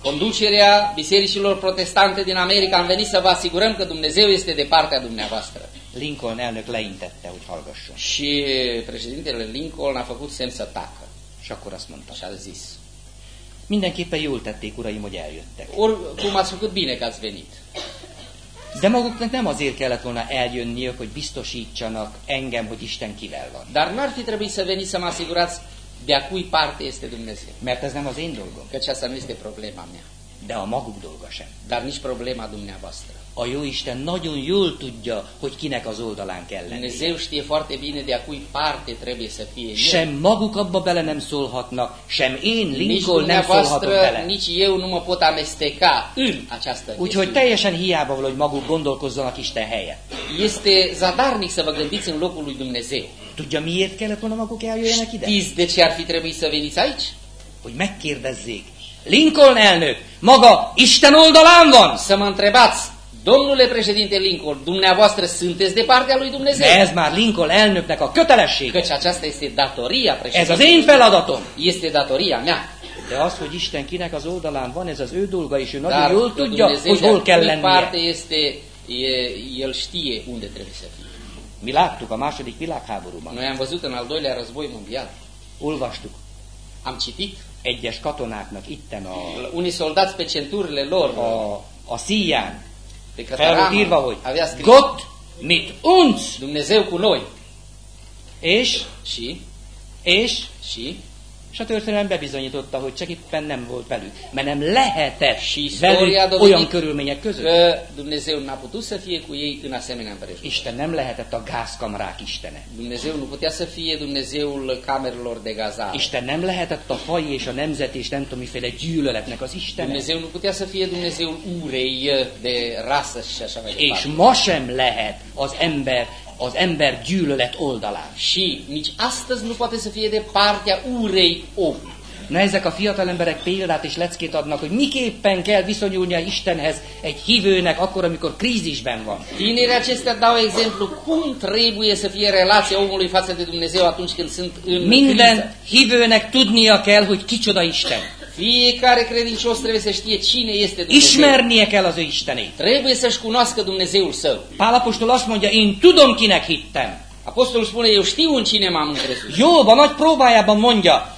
conducerea bisericilor protestante din America, am venit să vă asigurăm că Dumnezeu este de partea dumneavoastră. Lincoln elnök leintette, hogy hallgasson. Și președintele Lincoln a făcut semn să tacă És akkor azt mondta, și a zis, mindenképpen jól tették, uraim, hogy eljöttek. oricum ați făcut bine că ați venit. De maguknak nem azért kellett volna eljönniük, hogy biztosítsanak engem, hogy Isten kivel van. Dar n-ar fi trebuit să veniți să mă asigurați de a cui parte este Dumnezeu. Mert ez nem az én dolgom, Căci asta nu este problema mea, de a maguk dolga sem. dar nici problema dumneavoastră. A jó Isten nagyon jól tudja, hogy kinek az oldalán kell lenni. Dumnezeu știe foarte bine de a cui parte trebuie să fie El. Sem maguk abba bele nem szólhatnak, sem én, Lincoln nem szólhatok bele. nici eu nu mă pot amesteca în această Úgyhogy teljesen hiába való, hogy maguk gondolkozzanak Isten helyett. Este zadarnic să vă gândiți în locul lui Dumnezeu. Tudja, miért kellett volna maguk eljöjjenek ide? Știți de ce ar fi trebuit să veniți aici? Hogy megkérdezzék. Lincoln elnök, maga Isten oldalán van? Să mă întrebați, domnule președinte Lincoln, dumneavoastră sunteți de partea lui Dumnezeu? De ez már Lincoln elnöknek a kötelessége. Căci aceasta este datoria Ez az én feladatom. Este datoria mea. De az, hogy Isten kinek az oldalán van, ez az ő dolga, és ő nagyon Dar jól tudja, Dumnezeu hogy hol kell cui parte lennie. este, e, El știe unde trebuie să fie. Mi láttuk a második világháborúban. Noi am văzut în al doilea război mondial, Olvastuk. Am citit, egyes katonáknak itten a, unii soldați pe centurile lor, a, a szíján pe fel volt írva, hogy Gott mit uns, Dumnezeu cu noi. és, Și, és, și, és a történelem bebizonyította, hogy csak éppen nem volt velük, mert nem lehetett Și velük olyan körülmények között. că Dumnezeu n-a putut să fie cu ei în asemenea împrejurări. Isten nem lehetett a gázkamrák istene. Dumnezeu nu putea să fie Dumnezeul camerelor de gazare. Isten nem lehetett a faj és a nemzet és nem tudom miféle gyűlöletnek az istene. Dumnezeu nu putea să fie Dumnezeul urei de rasă și așa mai És ma sem lehet az ember, az ember gyűlölet oldalán. Și nici astăzi nu poate să fie de partea urei omului. Na ezek a fiatal emberek példát és leckét adnak, hogy miképpen kell viszonyulnia Istenhez egy hívőnek akkor, amikor krízisben van. Tinerii acestea dau exemplu cum trebuie să fie relația omului față de Dumnezeu atunci când sunt în Minden hívőnek tudnia kell, hogy kicsoda Isten. Fiecare credincios trebuie să știe cine este Dumnezeu. Ismernie kell az ő Istenét. Trebuie să-și cunoască Dumnezeul său. Pál apostol azt mondja, én tudom, kinek hittem. Apostolul spune, eu știu în cine m-am încrezut. Jobb a nagy próbájában mondja,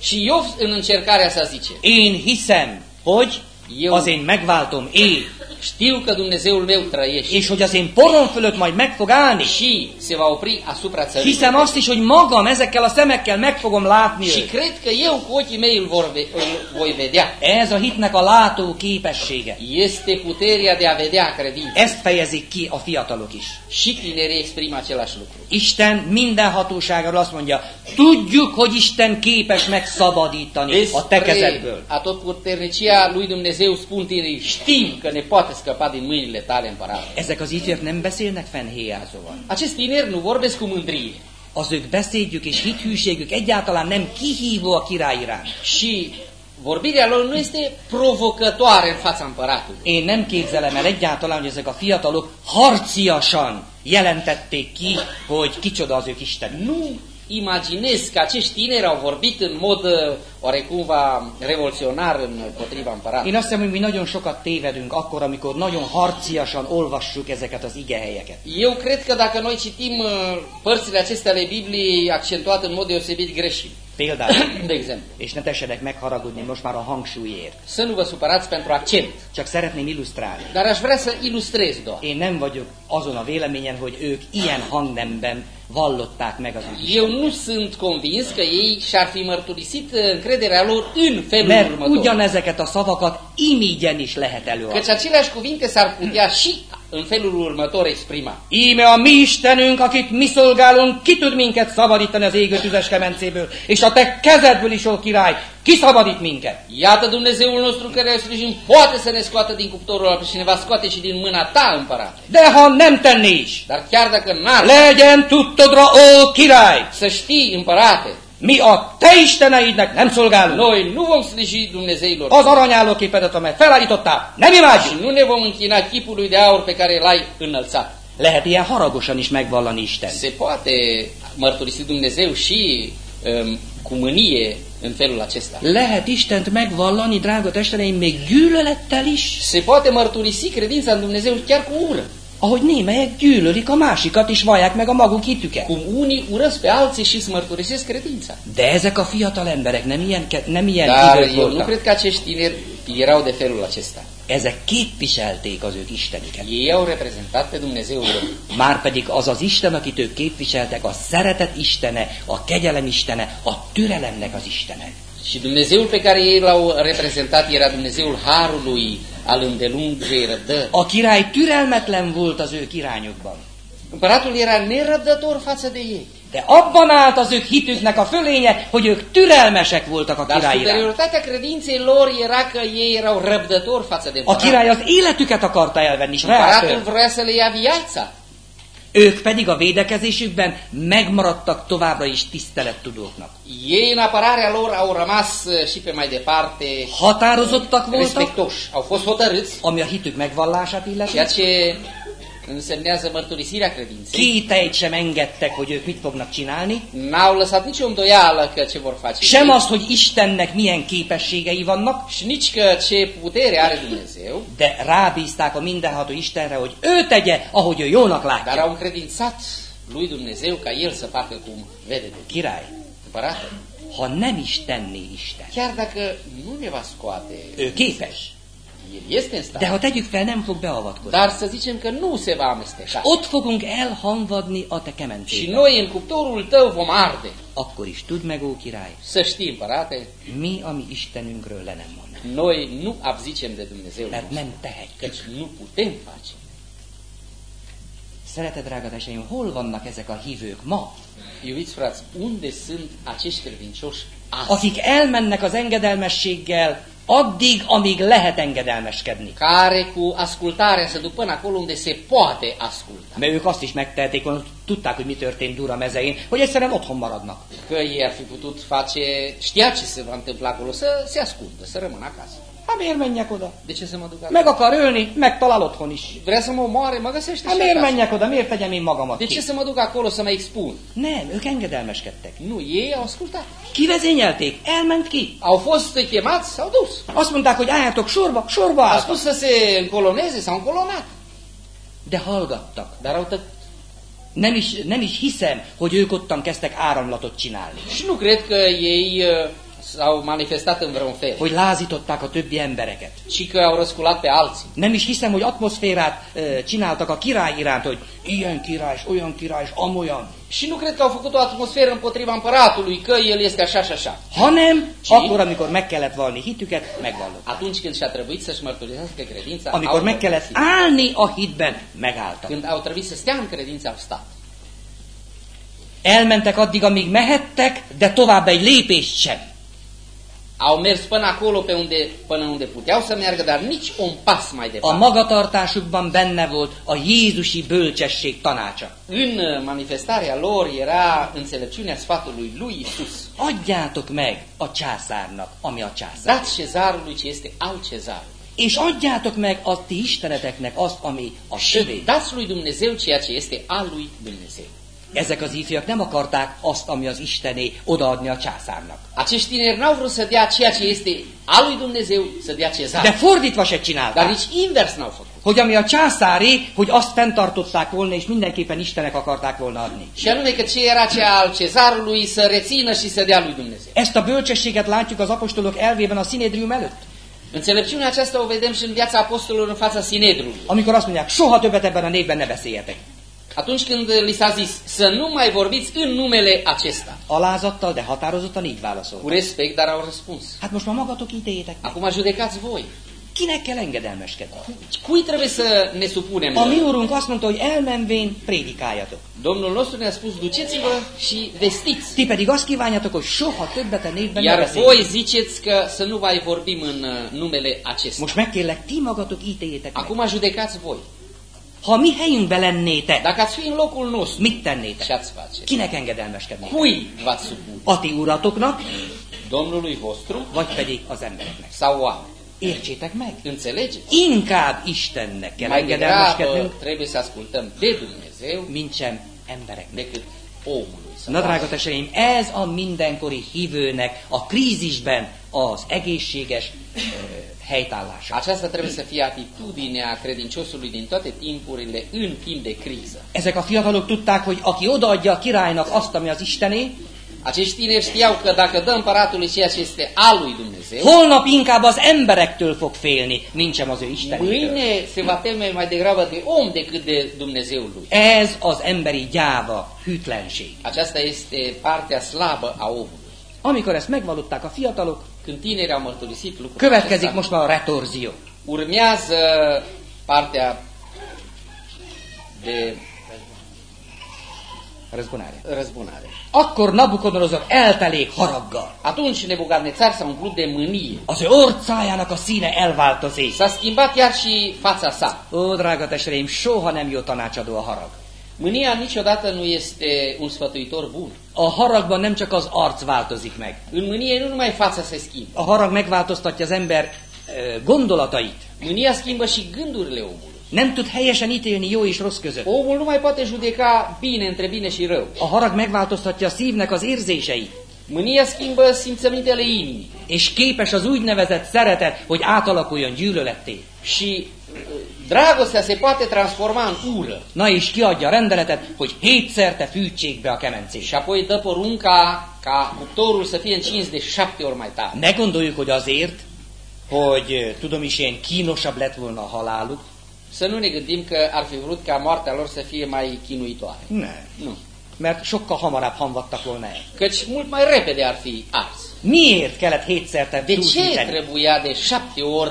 Și Iov în încercarea sa zice, én hiszem, hogy Jó. az én megváltom él. Știu că Dumnezeul meu trăiește és hogy az én porom fölött majd meg fog állni. și se va opri asupra țării. Hiszem azt is, hogy magam ezekkel a szemekkel meg fogom látni Și őt. cred că eu cu ochii mei îl, vor ve- îl voi vedea. Ez a hitnek a látó képessége. Este puterea de a vedea credința. Ezt fejezik ki a fiatalok is. Și tinerii exprimă același lucru. Isten minden hatóságáról azt mondja, tudjuk, hogy Isten képes megszabadítani a te Despre kezedből. atotputernicia lui Dumnezeu spun tinerii, știm că ne poate scăpa din mâinile tale împărate. Ezek az ifjak nem beszélnek fennhéjázóan. Acești tineri nu vorbesc cu mândrie. Az ők beszédjük és hithűségük egyáltalán nem kihívó a király iránt. Și vorbirea lor nu este provocătoare în fața împăratului. Én nem képzelem el egyáltalán, hogy ezek a fiatalok harciasan jelentették ki, hogy kicsoda az ők Isten. Nu imaginez că acești tineri au vorbit în mod uh, oarecumva revoluționar împotriva împăratului. Én azt hiszem, hogy mi nagyon sokat tévedünk akkor, amikor nagyon harciasan olvassuk ezeket az igehelyeket. Eu cred că dacă noi citim uh, părțile acestea ale Bibliei accentuate în mod deosebit greșit, Például, de exemplu, és ne tessenek megharagudni most már a hangsúlyért. să nu vă supărați pentru accent, Csak szeretném illusztrálni. dar aș vrea să ilustrez doar. Én nem vagyok azon a véleményen, hogy ők ilyen hangnemben vallották meg az ügyet. Eu nu sunt convins că ei și-ar fi mărturisit uh, încrederea lor în felul Mert următor. ugyanezeket a szavakat imigyen is lehet előadni. Căci aceleași cuvinte s-ar putea și în felul următor exprima. Íme a mi Istenünk, akit mi szolgálunk, ki tud minket szabadítani az égő tüzes kemencéből, és a te kezedből is, ó király, kiszabadít minket. Iată Dumnezeul nostru care sprijin poate să ne scoată din cuptorul ăla și ne va scoate și din mâna ta, împărate. De ha nem tenné is, Dar chiar dacă n-ar, legyen tudtodra, ó király, să știi, împărate, mi a te isteneidnek nem szolgálunk. noi nu vom sliji Dumnezeilor Az aranyállóképedet, amelyet felállítottál, nem imádjuk. nu ne vom închina chipului de aur pe care l-ai înălțat. Lehet ilyen haragosan is megvallani Isten. Se poate mărturisi Dumnezeu și um, cu mânie în felul acesta. Lehet Istent megvallani, drága testvéreim, még gyűlölettel is, Se poate mărturisi credința în Dumnezeu chiar cu ură. Ahogy némelyek gyűlölik a másikat, és vallják meg a maguk hitüket. Cum unii urăsc pe alții și îți mărturisesc credința. De ezek a fiatal emberek nem ilyen, nem ilyen Dar eu nu voltak. cred că acești tineri erau de felul acesta. Ezek képviselték az ők Istenüket. Ei au reprezentat pe Dumnezeul lor. Márpedig az az Isten, akit ők képviseltek, a szeretet Istene, a kegyelem Istene, a türelemnek az Istene. Și Dumnezeul pe care ei l-au reprezentat era Dumnezeul Harului, al îndelungei răbdări. A király türelmetlen volt az ők irányukban. Împăratul era nerăbdător față de ei. De abban állt az ők hitüknek a fölénye, hogy ők türelmesek voltak a Dar király superioritatea credinței lor era că ei erau răbdători față de A împărat. király az életüket akarta elvenni, és Împăratul vrea să le ia viața. Ők pedig a védekezésükben megmaradtak továbbra is tisztelettudóknak. Ei în apărarea lor au rămas uh, și pe mai departe Határozottak voltak, respectoși. Au fost hotărâți, ami a hitük megvallását illeti. ceea ce însemnează mărturisirea credinței. Kételyt sem engedtek, hogy ők mit fognak csinálni. N-au lăsat nicio îndoială că ce vor face. Sem azt, hogy Istennek milyen képességei vannak, Și nici că ce putere are Dumnezeu, de rábízták a mindenható Istenre, hogy ő tegye, ahogy ő jónak dar látja. au încredințat lui Dumnezeu ca El să facă cum vede de Király, Împărate, ha nem is tenné Isten, chiar dacă nu ne va scoate, ő képes, El este în de ha tegyük fel, nem fog beavatkozni. dar să zicem că nu se va amesteca. Ott fogunk elhanvadni a te Și kemencében. noi în cuptorul tău vom arde. Akkor is tudd meg, ó király, Să știi, împărate, mi a mi Istenünkről le nem mond. noi nu abzicem de Dumnezeu, Mert nem tehetjük. căci nu putem face. Szereted, drága testvéreim, hol vannak ezek a hívők ma? Iubiți frați, unde sunt acești credincioși azi? Akik elmennek az engedelmességgel addig, amíg lehet engedelmeskedni. Care cu ascultarea se duc până acolo unde se poate asculta. Mert ők azt is megtehetik, hogy tudták, hogy mi történt Dura mezején, hogy egyszerűen otthon maradnak. Că ei ar fi putut face, știa ce se va întâmpla acolo, să se ascundă, să rămână acasă. Hát miért menjek oda? De ce să mă duc acolo? Meg akar ölni, megtalál otthon is. Vrea să mă omoare, mă găsește Hát și miért acasă. menjek oda, miért tegyem én magamat De ki? ce să mă duc acolo să mă expun? Nem, ők engedelmeskedtek. Nu, ei au ascultat. Kivezényelték, elment ki. Au fost chemați, s-au dus. Azt mondták, hogy álljatok sorba, sorba Au álltak. spus să se încoloneze, s-au încolonat. De hallgattak. Dar au tăcut. Nem is, nem is hiszem, hogy ők ottan kezdtek áramlatot csinálni. Și nu cred că ei uh, s-au manifestat în vreun fel, hogy lázították a többi embereket. ci că au răsculat pe alții. Nem is hiszem, hogy atmoszférát ö, csináltak a király iránt, hogy ilyen király, és olyan király, és amolyan. Și nu cred că au făcut o atmosferă împotriva împăratului, că el este așa și așa. Hanem Ci? akkor, amikor meg kellett valni hitüket, megvallották. Atunci când și-a trebuit să-și mărturisească credința, Amikor meg kellett állni a hitben, megálltak. Când au trebuit să stea în credință, au stat. Elmentek addig, amíg mehettek, de tovább egy lépést sem. Au mers până acolo pe unde, până unde puteau să meargă, dar nici un pas mai A departe. magatartásukban benne volt a Jézusi bölcsesség tanácsa. În uh, manifestarea lor era înțelepciunea sfatului lui Isus. Adjátok meg a császárnak, ami a császár. Dați cezarului ce este al cezarului. És adjátok meg a ti isteneteknek azt, ami a sövé. dați lui Dumnezeu ceea ce este al lui Dumnezeu. Ezek az ifjak nem akarták azt, ami az Istené, odaadni a császárnak. Acești tineri n-au vrut să dea ceea ce este al lui Dumnezeu, să dea De cezar. fordítva se Dar csinálták. nici invers n-au făcut. Hogy ami a császáré, hogy azt fenntartották volna, és mindenképpen Istenek akarták volna adni. Și anume că ce era cea al cezarului să rețină și să dea lui Dumnezeu. Ezt a bölcsességet látjuk az apostolok elvében a szinédrium előtt. Înțelepciunea aceasta o vedem și în viața apostolilor în fața Sinedrului. Amikor azt mondják, soha többet ebben a névben ne beszéljetek. Atunci când li s-a zis să nu mai vorbiți în numele acesta. Alázattal, de határozottan így válaszol. Cu respect, dar au răspuns. Hát most már magatok ítéljétek meg. Acum judecați voi. Kinek kell engedelmeskedni? Cui trebuie să ne supunem A mi noi? úrunk azt mondta, hogy elmenvén prédikáljatok. Domnul nostru ne-a spus, duceți-vă și vestiți. Ti pedig azt kívánjátok, hogy soha többet a névben ne Iar beszéljetek. voi ziceți că să nu mai vorbim în uh, numele acesta. Most megkérlek, ti magatok ítéljétek meg. Acum judecați voi. Ha mi helyünkben lennétek, Dacă ați fi în locul nostru, mit tennétek? ce ați face? Kinek engedelmeskednétek? Cui v-ați supune? A ti uratoknak, Domnului vostru vagy pedig az embereknek? sau oameni? Értsétek meg? Înțelegeți? Inkább Istennek kell Mai engedelmeskednünk, trebuie să ascultăm de Dumnezeu mintsem embereknek. decât omului. Na, drága testvéreim, ez a mindenkori hívőnek a krízisben az egészséges helytállása. Aceasta trebuie să fie atitudinea credinciosului din toate timpurile în timp de criză. Ezek a fiatalok tudták, hogy aki odaadja a királynak azt, ami az Istené, Acești tineri știau că dacă dă împăratului ceea ce este al lui Dumnezeu, holnap inkább az emberektől fog félni, mintsem az ő Istenétől. mâine se va teme mai degrabă de om decât de Dumnezeul lui. Ez az emberi gyáva, hűtlenség. Aceasta este partea slabă a omului. Amikor ezt megvallották a fiatalok, Când tinerii au mărturisit lucrul következik acesta, most már a retorzió. urmează partea de Răzbunare. răzbunare. Akkor Nabukodonozor eltelék haraggal. Atunci Nebucadnețar s-a umplut de mânie. Az ő orcájának a színe elváltozik. S-a schimbat chiar și fața sa. Ó, drága testvéreim, soha nem jó tanácsadó a harag. Mânia niciodată nu este un sfătuitor bun. A haragban nem csak az arc változik meg. În mânie nu numai fața se schimbă. A harag megváltoztatja az ember ö, gondolatait. Mânia schimbă și gândurile omului. Nem tud helyesen ítélni jó és rossz között. Omul nu mai poate judeca bine între bine și rău. A harag megváltoztatja a szívnek az érzéseit. Mânia schimbă simțămintele inimii. És képes az úgynevezett szeretet, hogy átalakuljon gyűlöletté. Și dragostea se poate transforma în ură. Na és kiadja a rendeletet, hogy hétszerte fűtsék be a kemencét. Și apoi dă porunca ca cuptorul să fie încins de șapte ori mai tare. Ne gondoljuk, hogy azért, hogy tudom is én, kínosabb lett volna a haláluk. Să nu ne gândim că ar fi vrut ca moartea lor să fie mai chinuitoare. Ne. Nu. Mert sokkal hamarabb hamvadtak volna el. Căci mult mai repede ar fi ars. Miért kellett hétszerte De ce trebuia de șapte ori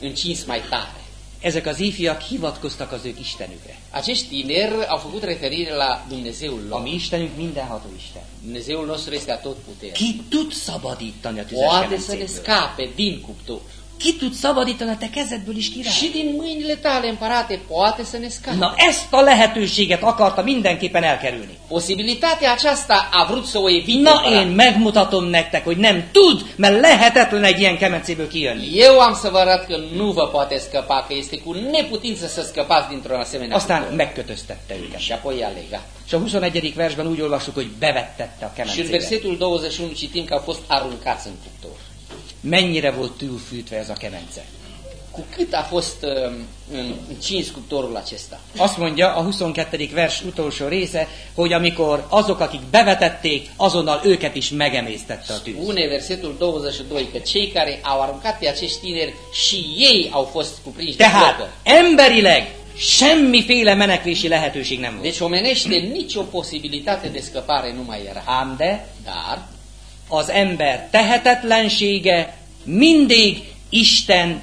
încins mai tare? Ezek az ifjak hivatkoztak az ők Istenükre. Acești tineri au făcut referire la Dumnezeul A lor. mi Istenünk mindenható Isten. Dumnezeul nostru este atotputernic. Ki tud szabadítani a tüzes Poate să kemencéből? scape din cuptor. Ki tud szabadítani a te kezedből is, király? Și din mâinile tale, împărate, poate să ne scape. Na ezt a lehetőséget akarta mindenképpen elkerülni. Posibilitatea aceasta a vrut să o evite. Na én megmutatom nektek, hogy nem tud, mert lehetetlen egy ilyen kemencéből kijönni. Eu am să vă arăt că nu vă poate scăpa, că este cu neputință să scăpați dintr-o asemenea Aztán megkötöztette őket. Și apoi i-a legat. És a 21. versben úgy olvassuk, hogy bevettette a Și în kemencébe. versetul 21 citim că au fost aruncați în cuptor. Mennyire volt túlfűtve ez a kemence. cu cât a fost uh, încins cuptorul acesta. Azt mondja a 22. vers utolsó része, hogy amikor azok, akik bevetették, azonnal őket is megemésztette a tűz. Spune versetul 22 că cei care au aruncat pe acești tineri și ei au fost cuprinși de Tehát focă. emberileg semmiféle menekvési lehetőség nem volt. Deci omenește nicio posibilitate de scăpare nu mai era. Ám de Dar az ember tehetetlensége mindig Isten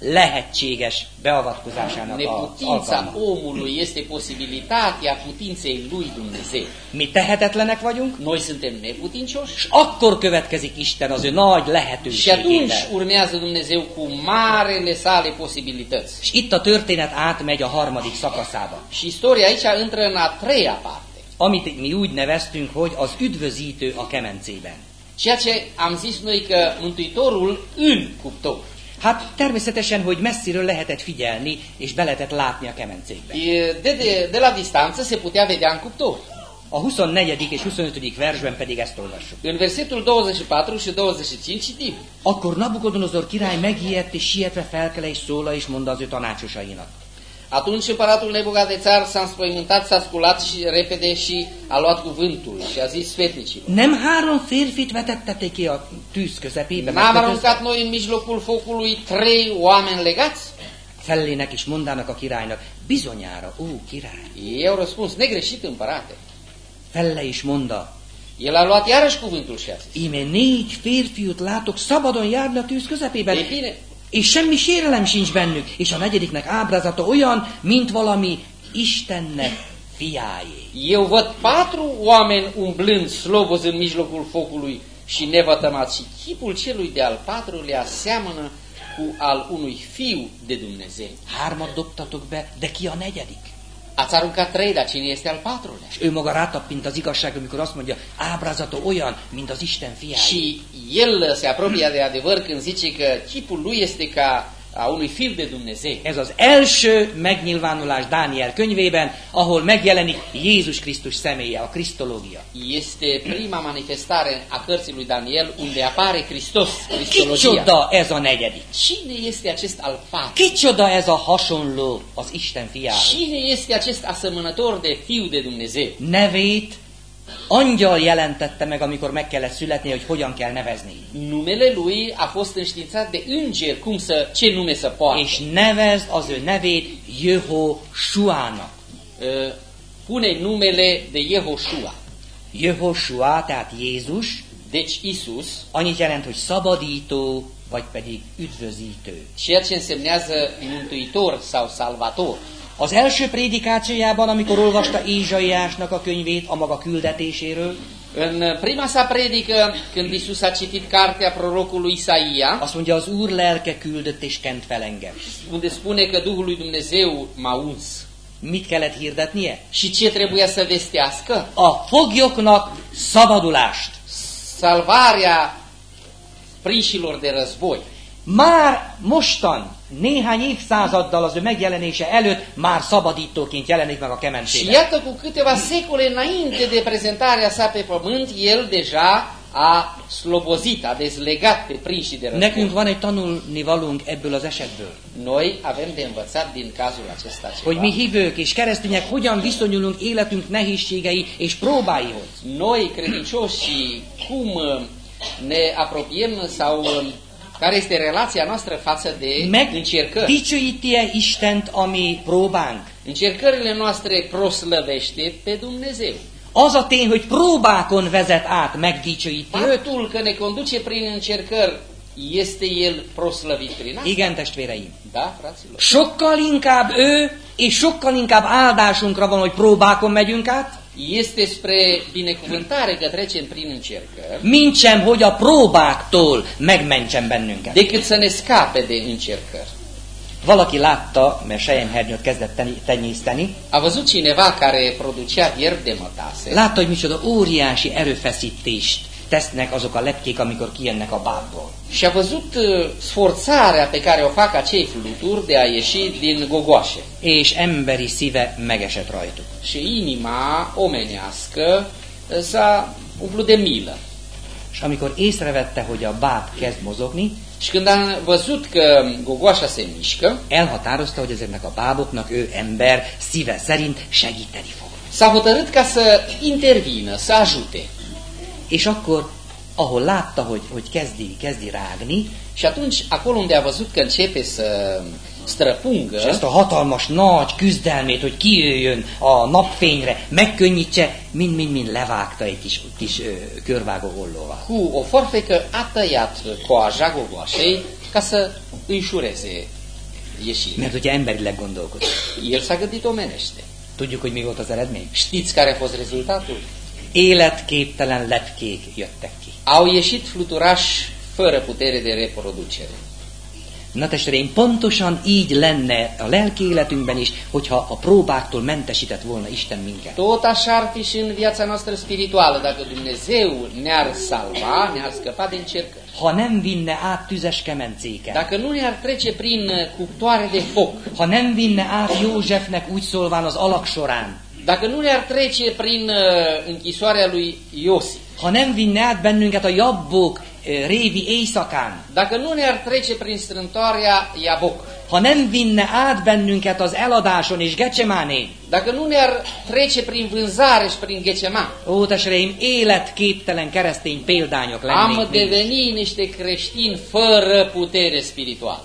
lehetséges beavatkozásának neputința alkalma. omului este posibilitatea putinței lui Dumnezeu. Mi tehetetlenek vagyunk, Noi suntem neputincioși és akkor következik Isten az ő nagy și atunci lehetőségével. urmează Dumnezeu cu marele sale posibilități. És itt a történet átmegy a harmadik szakaszába. Și istoria aici intră în a treia parte. Amit mi úgy neveztünk, hogy az üdvözítő a kemencében. Ceea ce am zis noi că Mântuitorul în cuptor. Hát természetesen, hogy messziről lehetett figyelni, és be lehetett látni a kemencékbe. E, De, de, de la distanță se putea vedea în cuptor. A 24. és 25. versben pedig ezt olvassuk. În versetul 24 și 25 citim. Akkor Nabukodonozor király megijedt, és sietve felkele, és szóla, és mondta az ő tanácsosainak. Atunci împăratul Nebucadețar s-a înspăimântat, s-a sculat și repede și a luat cuvântul și a zis sfetnicilor. Nem három férfit vetettetek ki a tűz közepébe? N-am aruncat noi în mijlocul focului trei oameni legați? Fellének és mondának a királynak, bizonyára, ó király. Ei au răspuns, negreșit împărate. Felle is mondta, El a luat iarăși cuvântul și a zis. íme négy férfiút látok szabadon járni a tűz közepében, Ei bine, és semmi sérelem sincs bennük, és a negyediknek ábrázata olyan, mint valami Istennek fiájé. eu văd patru oameni umblând slobozi în mijlocul focului și nevătămați și chipul celui de-al patrulea seamănă cu al unui fiu de Dumnezeu. Hármat dobtatok be, de ki a negyedik? Ați aruncat trei, dar cine este al patrulea? És ő maga rátapint az igazság, amikor azt mondja, ábrázata olyan, mint az Isten fiájé. Și el se apropie de adevăr când zice că chipul lui este ca a unui fiu de Dumnezeu. Ez az első megnyilvánulás Dániel könyvében, ahol megjelenik Jézus Krisztus személye, a krisztológia. Este prima manifestare a cărții lui Daniel unde apare Hristos, Cristologia. Kicsoda ez a negyedik? Cine este acest al patru? Kicsoda ez a hasonló az Isten fiához? Cine este acest asemănător de fiu de Dumnezeu? Nevét angyal jelentette meg, amikor meg kellett születnie, hogy hogyan kell nevezni. Numele lui a fost înștiințat de înger cum să, ce nume să poartă. És nevezd az ő nevét Jehosuának. Uh, Pune numele de Yehoshua. Jehoshua, tehát Jézus, Deci Isus, annyit jelent, hogy szabadító, vagy pedig üdvözítő. ceea ce însemnează mântuitor sau salvator. Az első prédikációjában, amikor olvasta Ézsaiásnak a könyvét a maga küldetéséről, În prima sa predică, când Isus a citit cartea prorocului Isaia, azt mondja, az Úr lelke küldött és kent fel engem. unde spune că Duhul lui Dumnezeu m-a uns. Mit kellett hirdetnie? Și ce trebuia să vestească? A foglyoknak szabadulást. Salvarea prinșilor de război. Már mostan, néhány évszázaddal az ő megjelenése előtt már szabadítóként jelenik meg a Și kemencében. iată cu câteva secole înainte de prezentarea sa pe pământ, el deja a slobozit, a dezlegat pe prinșii de Nekünk război. van egy tanulni valunk ebből az esetből. Noi avem de învățat din cazul acesta Hogy ceva. mi hívők és keresztények hogyan viszonyulunk életünk nehézségei és próbáihoz. Noi, credincioși, cum ne apropiem sau care este relația noastră față de Meg încercări. dicsőíti-e Istent a mi próbánk? Încercările noastre proslăvește pe Dumnezeu. Az a tény, hogy próbákon vezet át, megdicsőíti? Faptul că ne conduce prin încercări, este El proslăvit prin asta? Igen, testvéreim. Da, fraților? Sokkal inkább ő, és sokkal inkább áldásunkra van, hogy próbákon megyünk át, Este spre binecuvântare că trecem prin încercări, mint sem, hogy a próbáktól megmentsen bennünket. decât să ne scape de încercări. Valaki látta, mert sejemhernyőt kezdett teni- tenyészteni, A văzut cineva care producea vierb de mătase, látta, hogy micsoda óriási erőfeszítést tesznek azok a lepkék, amikor kijönnek a bábból. Și a văzut uh, sforțarea pe care o fac acei fluturi de a ieși din gogoașe. És emberi szíve megesett rajtuk. Și inima omenească uh, s-a umplut de milă. És amikor észrevette, hogy a báb kezd mozogni, Și când am văzut că gogoașa se mișcă, elhatározta, hogy ezeknek a báboknak ő ember szíve szerint segíteni fog. s-a hotărât ca să intervină, să ajute. És akkor, ahol látta, hogy, hogy kezdi, kezdi rágni, Și atunci, acolo unde a văzut că începe să és străpungă, ezt a hatalmas nagy küzdelmét, hogy kijöjjön a napfényre, megkönnyítse, mind-mind-mind levágta egy kis, kis ö, körvágó ollóval. cu o forfecă a tăiat coaja gogoașei ca să îi ușureze ieșirea. Mert hogyha emberileg gondolkodik. El s-a gândit omenește. Tudjuk, hogy mi volt az eredmény? Știți care a fost rezultatul? Életképtelen lepkék jöttek ki. Au ieșit fluturași fără putere de reproducere. Na testvéreim, pontosan így lenne a lelki életünkben is, hogyha a próbáktól mentesített volna Isten minket. Tot așa ar fi și în viața noastră spirituală, dacă Dumnezeu ne-ar salva, ne-ar scăpa de încercări. Ha nem vinne át tüzes kemencéket, Dacă nu ne-ar trece prin cuptoare de foc, ha nem vinne át Józsefnek úgy szólván az alak során, dacă nu ne-ar trece prin uh, închisoarea lui Iosif, ha nem vinne át bennünket a jabbók ö, révi éjszakán, dacă nu ne-ar trece prin strântoarea Iaboc, ha nem vinne át bennünket az eladáson és Gecsemánén, dacă nu ne-ar trece prin vânzare și prin Ghecema, ó testvéreim, életképtelen keresztény példányok am lennénk mi. deveni niște creștini fără putere spirituală.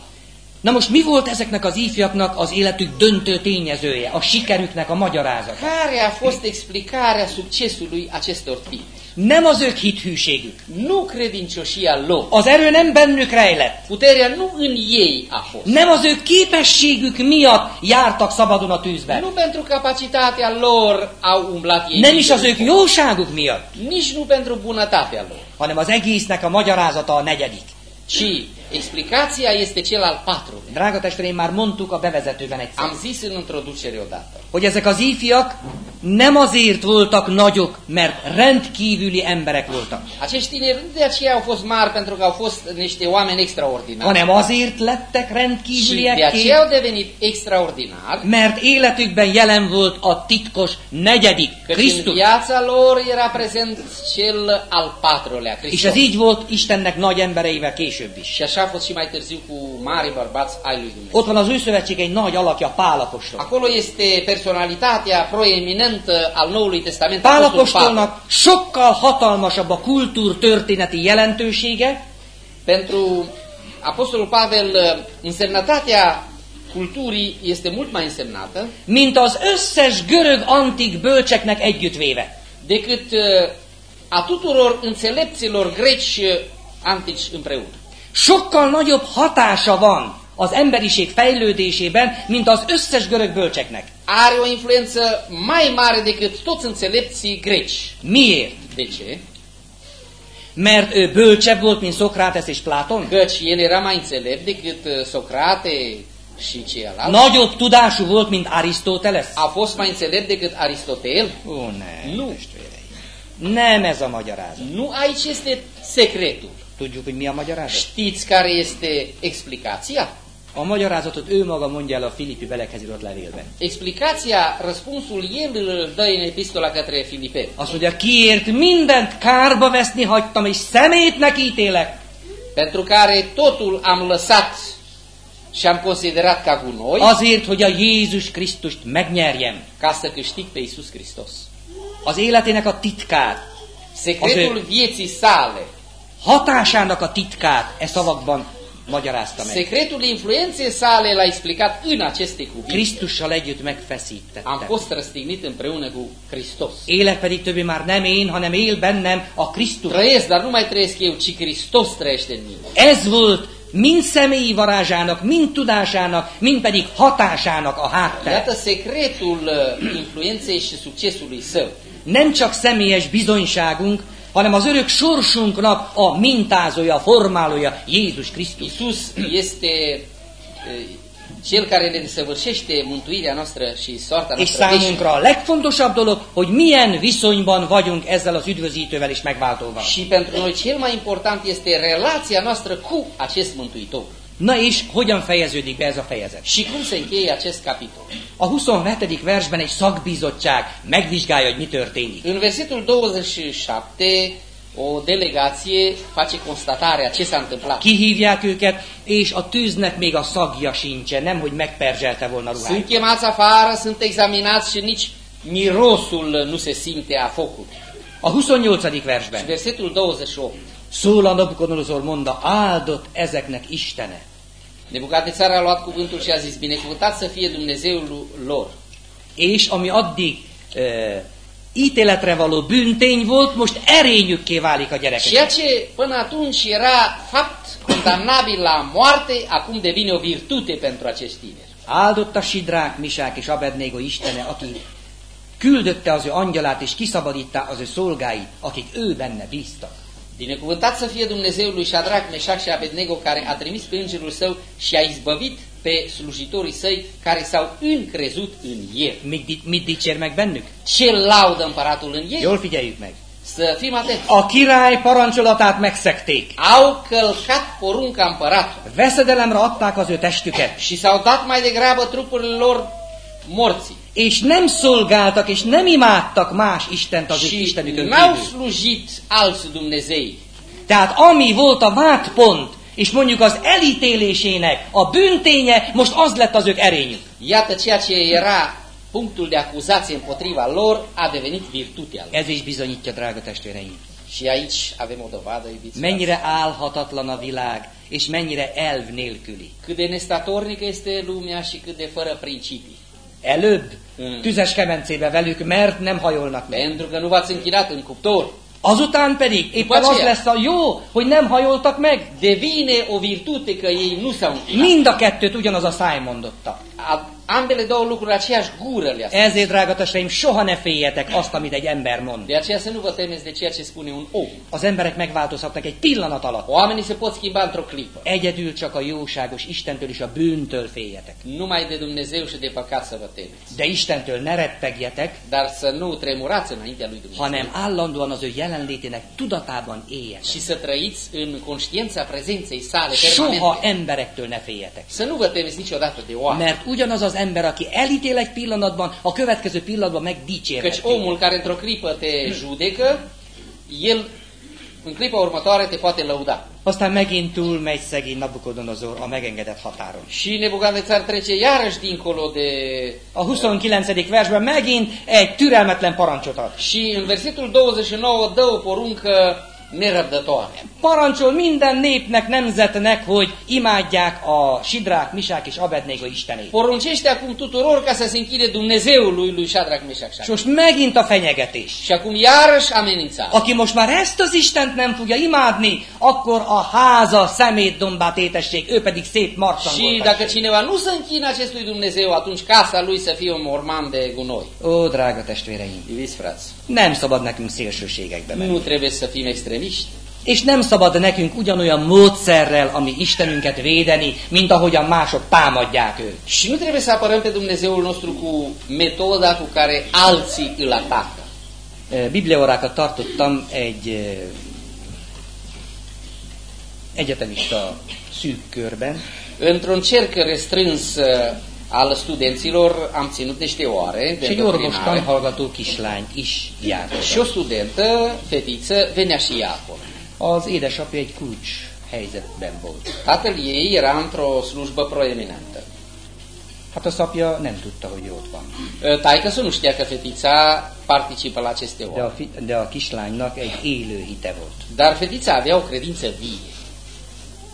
Na most mi volt ezeknek az ifjaknak az életük döntő tényezője, a sikerüknek a magyarázata? Care a fost explicarea succesului acestor tipi? Nem az ők hithűségük. Nu credincioșia lor. Az erő nem bennük rejlett. Puterea nu în ei a fost. Nem az ő képességük miatt jártak szabadon a tűzben. Nu pentru capacitatea lor au umblat ei. Nem is az ők jóságuk miatt, Nici nu pentru bunătatea lor. hanem az egésznek a magyarázata a negyedik. Ci explicația este cel al patrulea. Drága testvéreim, már mondtuk a bevezetőben egyszer, Am zis în introducere odată. hogy ezek az ifjak nem azért voltak nagyok, mert rendkívüli emberek voltak, Acești tineri nu de aceea au fost mari pentru că au fost niște oameni extraordinari. hanem azért lettek rendkívüliek de aceea au devenit extraordinari. mert életükben jelen volt a titkos negyedik, Căci în Krisztus. viața lor era prezent cel al patrulea, És Hristos. ez így volt Istennek nagy embereivel később is. Și așa a fost și mai târziu cu mari bărbați ai lui Dumnezeu. Ott van az ő szövetség egy nagy alakja, Pál apostol. Acolo este personalitatea proeminentă al Noului Testament, Pál Apostolul Pavel. apostolnak sokkal hatalmasabb a kultúrtörténeti jelentősége, Pentru Apostolul Pavel, însemnătatea culturii este mult mai însemnată mint az összes görög antik bölcseknek együttvéve. decât uh, a tuturor înțelepților greci uh, antici împreună. Sokkal nagyobb hatása van az emberiség fejlődésében, mint az összes görög bölcseknek. Are o influență mai mare decât toți înțelepții greci. Miért? De ce? Mert ő bölcsebb volt, mint Szokrátes és Pláton? Căci el era mai înțelept decât uh, Socrate și ceilalți. Nagyobb tudású volt, mint Arisztóteles? A fost mai înțelept decât Aristotel? Ó, nem, Nu. Nem ez a magyarázat. Nu aici este secretul. Tudjuk, hogy mi a magyarázat? Știți care este explicația? A magyarázatot ő maga mondja el a Filippi belekhez írott levélben. Explicația, răspunsul el îl dă în epistola către Filipeni. Azt mondja, kiért mindent kárba veszni hagytam, és szemétnek ítélek. Pentru care totul am lăsat și am considerat ca gunoi Azért, hogy a Jézus Krisztust megnyerjem. ca să câștig pe Iisus Hristos. Az életének a titkát, Secretul vieții sale, hatásának a titkát e szavakban magyarázta meg. secretul influenței sale l-a explicat în aceste cuvinte. Krisztussal együtt Am megfeszítettem. fost răstignit împreună cu Hristos. Élek pedig többé már nem én, hanem él bennem a Krisztus. Trăiesc, dar nu mai trăiesc eu, ci Hristos trăiește în mine. Ez volt mind személyi varázsának, mind tudásának, mind pedig hatásának a háttere. Iată secretul uh, influenței și succesului său. Nem csak személyes bizonyságunk, hanem az örök sorsunknak a mintázója, formálója Jézus Krisztus. Iisus este uh, cel care ne desăvârșește mântuirea noastră și soarta És noastră veșnică. számunkra a legfontosabb dolog, hogy milyen viszonyban vagyunk ezzel az üdvözítővel és megváltóval. Și pentru noi cel mai important este relația noastră cu acest Mântuitor. Na és hogyan fejeződik be ez a fejezet? Și cum se încheie acest capitol? A 27. versben egy szakbizottság megvizsgálja, hogy mi történik. În versetul 27 o delegație face constatarea ce s-a întâmplat. Kihívják őket, és a tűznek még a szagja sincsen, nem hogy megperzselte volna Sunt ruhájukat. chemați afară, sunt examinați și nici mirosul nu se simte a focului. A 28. Și versben versetul 28. szól a Nabukodonozor monda, áldott ezeknek Istene. Nebucadnețar a luat cuvântul și a zis, binecuvântat să fie Dumnezeul lor. És ami addig e, ítéletre való bűntény volt, most erényükké válik a Ceea gyerekek. ce până atunci era fapt condamnabil la moarte, acum devine o virtute pentru acești tineri. Áldott a Sidrák, Misák és Abednégo Istene, aki küldötte az ő angyalát, és kiszabadítta az ő szolgáit, akik ő benne bíztak. Binecuvântat să fie Dumnezeul lui Shadrach, Meșac și Abednego care a trimis pe îngerul său și a izbăvit pe slujitorii săi care s-au încrezut în el. Mit, di- mit dicsér meg bennük? Ce laudă împăratul în ei? Jól figyeljük meg. Să fim atenți. A király parancsolatát megszekték. Au călcat porunca împăratului Veszedelemre adták az ő testüket. și s-au dat mai degrabă trupurile lor morții. És nem szolgáltak, és nem imádtak más Istent az Și Istenükön n-au slujit alți Dumnezei. Tehát ami volt a vádpont, és mondjuk az elítélésének a bűnténye, most az lett az ők erényük. Iată ceea ce era punctul de acuzație împotriva lor a devenit virtutea lor. Ez is bizonyítja, drága testvéreim. Și aici avem o dovadă, iubiți. Mennyire álhatatlan a világ, és mennyire elv nélküli. Cât de nestatornică este lumea și cât de fără principii. Előbb Mm. tüzes kemencébe velük, mert nem hajolnak meg. Pentru că nu v-ați închinat în cuptor. Azután pedig éppen az lesz a jó, hogy nem hajoltak meg. Devine o virtute că ei nu s-au. Mind a kettőt ugyanaz a száj mondotta. A- Ambele două lucruri aceeași gură le-a spus. Ezért, drága testvéreim, soha ne féljetek azt, amit egy ember mond. De aceea să nu vă temeți de ceea ce spune un om. Az emberek megváltozhatnak egy pillanat alatt. Oamenii se pot schimba într-o clipă. Egyedül csak a jóságos Istentől és a bűntől féljetek. Numai de Dumnezeu și de păcat să vă temeți. De Istentől ne rettegjetek, Dar să nu tremurați înaintea lui Dumnezeu. hanem állandóan az ő jelenlétének tudatában éljetek. Și să trăiți în conștiința prezenței sale Soha permanente. emberektől ne féljetek. Să nu vă temeți niciodată de oameni. Mert ugyanaz az ember, aki elítél egy pillanatban, a következő pillanatban meg Căci omul care într-o clipă te judecă, el în clipa următoare te poate lăuda. Aztán megint túl megy szegény Nabukodonozor a megengedett határon. Și Nebucadnețar trece iarăși dincolo de... A 29. versben megint egy türelmetlen parancsot ad. Și în versetul 29 dă o poruncă nerăbdătoare. Parancsol minden népnek, nemzetnek, hogy imádják a Sidrák, Misák és Abednégo Istenét. Poruncește acum tuturor ca să se închide Dumnezeului lui Shadrach, Meșac și És Abednego. most megint a fenyegetés. Și acum iarăși amenințare. Aki most már ezt az Istent nem fogja imádni, akkor a háza szemétdombát étessék, ő pedig szép Și marcangolt. dacă cineva nu se închină acestui Dumnezeu, atunci casa lui să fie un morman de gunoi. Ó, drága testvéreim, Iubiți frați, nem szabad nekünk szélsőségekbe menni. nu trebuie să fim extremiști. És nem szabad nekünk ugyanolyan módszerrel, ami Istenünket védeni, mint ahogyan mások támadják őt. Și nu trebuie să apărăm pe Dumnezeul nostru cu metoda cu care alții îl atacă. Ö, Bibliaórákat tartottam egy ö, egyetemista szűk körben, Într-un cerc restrâns uh, al studenților am ținut niște és de egy orvos îndoctrinare tanhallgató kislány is járt. și o studentă, fetiță, venea și ea acolo. Az édesapja egy kulcs helyzetben volt. Tatăl ei era într-o slujbă proeminentă. Hát a szapja nem tudta, hogy ott van. Taică nu știa că fetița participă la aceste De a, de a kislánynak egy élő hite volt. Dar fetița avea o credință vie.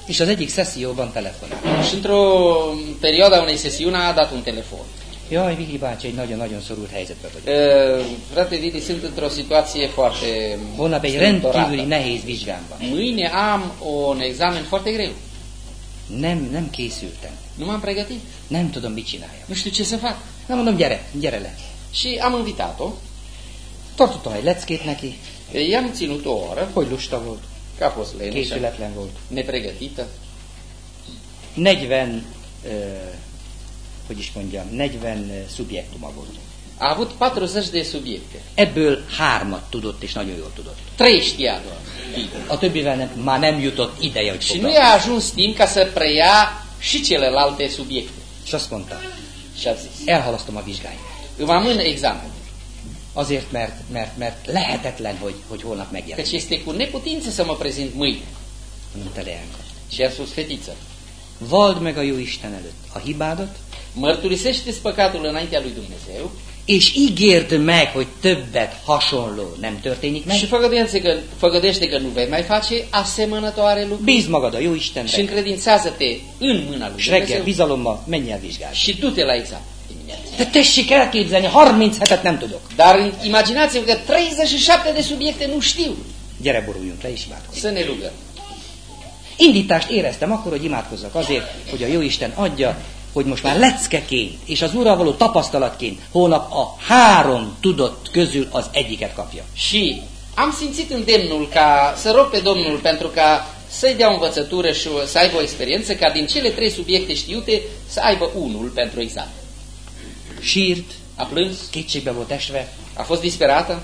És az egyik szesszióban telefonált. Și într-o perioadă a unei sesiuni a dat un telefon. Jaj, Vili bácsi, egy nagyon-nagyon szorult helyzetben vagyok. Uh, Frate Vidi, sunt într-o situație foarte Holnap egy rendkívüli nehéz vizsgám van. Mâine am un examen foarte greu. Nem, nem készültem. Nu m-am pregătit. Nem tudom, mit csináljak. Nu știu ce să fac. Na mondom, gyere, gyere le. Și am invitat-o. Tartottam egy leckét neki, I-am ținut o oră, hogy lusta volt, că a fost leneșă, készületlen volt. nepregătită. 40, ö, hogy is mondjam, 40 ö, szubjektuma volt. A avut 40 de subiecte. Ebből hármat tudott, és nagyon jól tudott. Trei știa doar. A többivel nem, már nem jutott ideje, hogy Și nu i-a ajuns timp ca să preia și celelalte subiecte. És azt mondta, Și a zis, elhalasztom a vizsgáimat. îmi amân examenul. Azért, mert, mert, mert lehetetlen, hogy, hogy holnap megjelenik. Căci este cu neputință să mă prezint mâine. Mondta Leánka. Și a spus, fetiță, Vald meg a jó Isten előtt a hibádat, mărturisește păcatul înaintea lui Dumnezeu és ígérd meg, hogy többet hasonló nem történik meg. și făgăduiește că, făgăduiește că nu vei mai face asemănătoare lucruri Bízd magad a jó și Istenben, încredințează-te în mâna lui és reggel Dumnezeu bizalommal menj el vizsgálni. și du-te la examen. De tessék elképzelni, 37-et nem tudok. Dar imaginați-vă că 37 de subiecte nu știu. Gyere, boruljunk le és imádkozzunk. Să ne rugăm. Indítást éreztem akkor, hogy imádkozzak azért, hogy a jó Isten adja, hogy most már leckeként és az Úrral való tapasztalatként holnap a három tudott közül az egyiket kapja. Și am simțit îndemnul ca să rog pe Domnul pentru ca să-i dea o învățătură și să aibă o experiență, ca din cele trei subiecte știute să aibă unul pentru examen. Sírt, A plâns, kétségbe volt esve, a fost disperată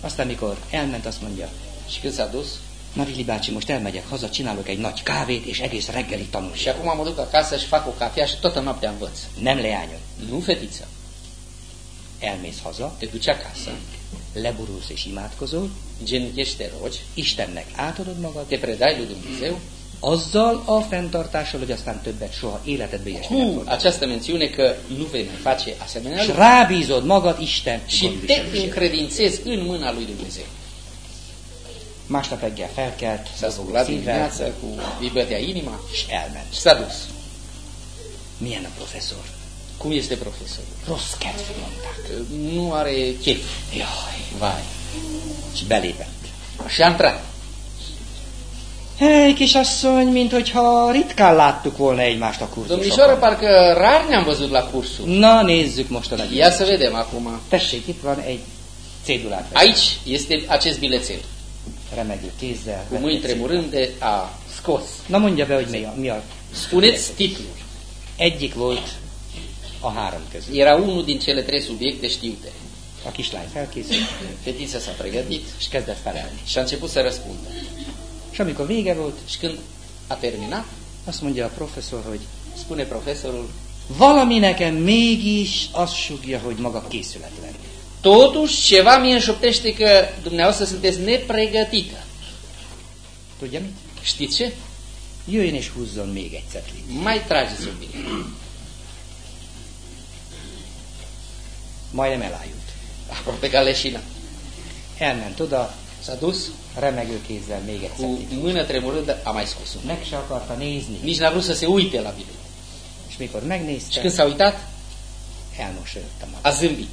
aztán mikor elment, azt mondja, și când s-a dus, na Vili bácsi, most elmegyek haza, csinálok egy nagy kávét, és egész reggelig tanulok. și acum mă duc acasă și fac o cafea și toată noaptea învăț. Nem leányom. Nu, fetiță, Elmész haza, te duci acasă, leborulsz és imádkozol, te rogi, Istennek átadod magad, te predai lui Dumnezeu azzal a fenntartással, hogy aztán többet soha életedbe ilyesmi nem fordul. această mențiune că nu vei mai face asemenea lucruri. rábízod magad Isten Și te încredințezi în mâna lui Dumnezeu. Másnap reggel felkelt, S-a szívvel, dimineața cu îi bătea inima és elment. și s-a dus. Milyen a professzor? Cum este profesorul? Rossz kedv, mondták. Nu are chef. Jaj, Vai. és belépett. Și a intrat. Hely, kisasszony, mint hogyha ritkán láttuk volna egymást a Domnișoară, kurzusokon. parcă rar ne-am văzut la cursul. Na, nézzük most a nagy. Ia să vedem acum. Tessék, itt van egy cédulát. Aici este acest bilețel. Remegő kézzel. Cu mâini tremurânde a scos. Na mondja be, hogy mi a, mi a... Spuneți titlul. Egyik volt a három közül. Era unul din cele trei subiecte știute. A kislány felkészült, Fetița s-a pregătit és kezdett felelni. și a început să răspundă. És amikor vége volt, Și când a terminat, azt mondja a professzor, hogy spune profesorul, valami nekem mégis azt sugja, hogy maga készületlen. totuși ceva mi înșoptește că dumneavoastră sunteți nepregătită. Tudja mit? Știți ce? Jöjjön és húzzon még egy. Mai trageți un bine. Majdnem elájult. Aproape ca leșina. Elment oda, S-a dus remegő kézzel még egy cu mână tremurândă, a mai scos un. Meg se akarta nézni. Nici n-a vrut să se uite la. És mikor Și megnézte, când s-a uitat, elmosolyodta magát. a zâmbit.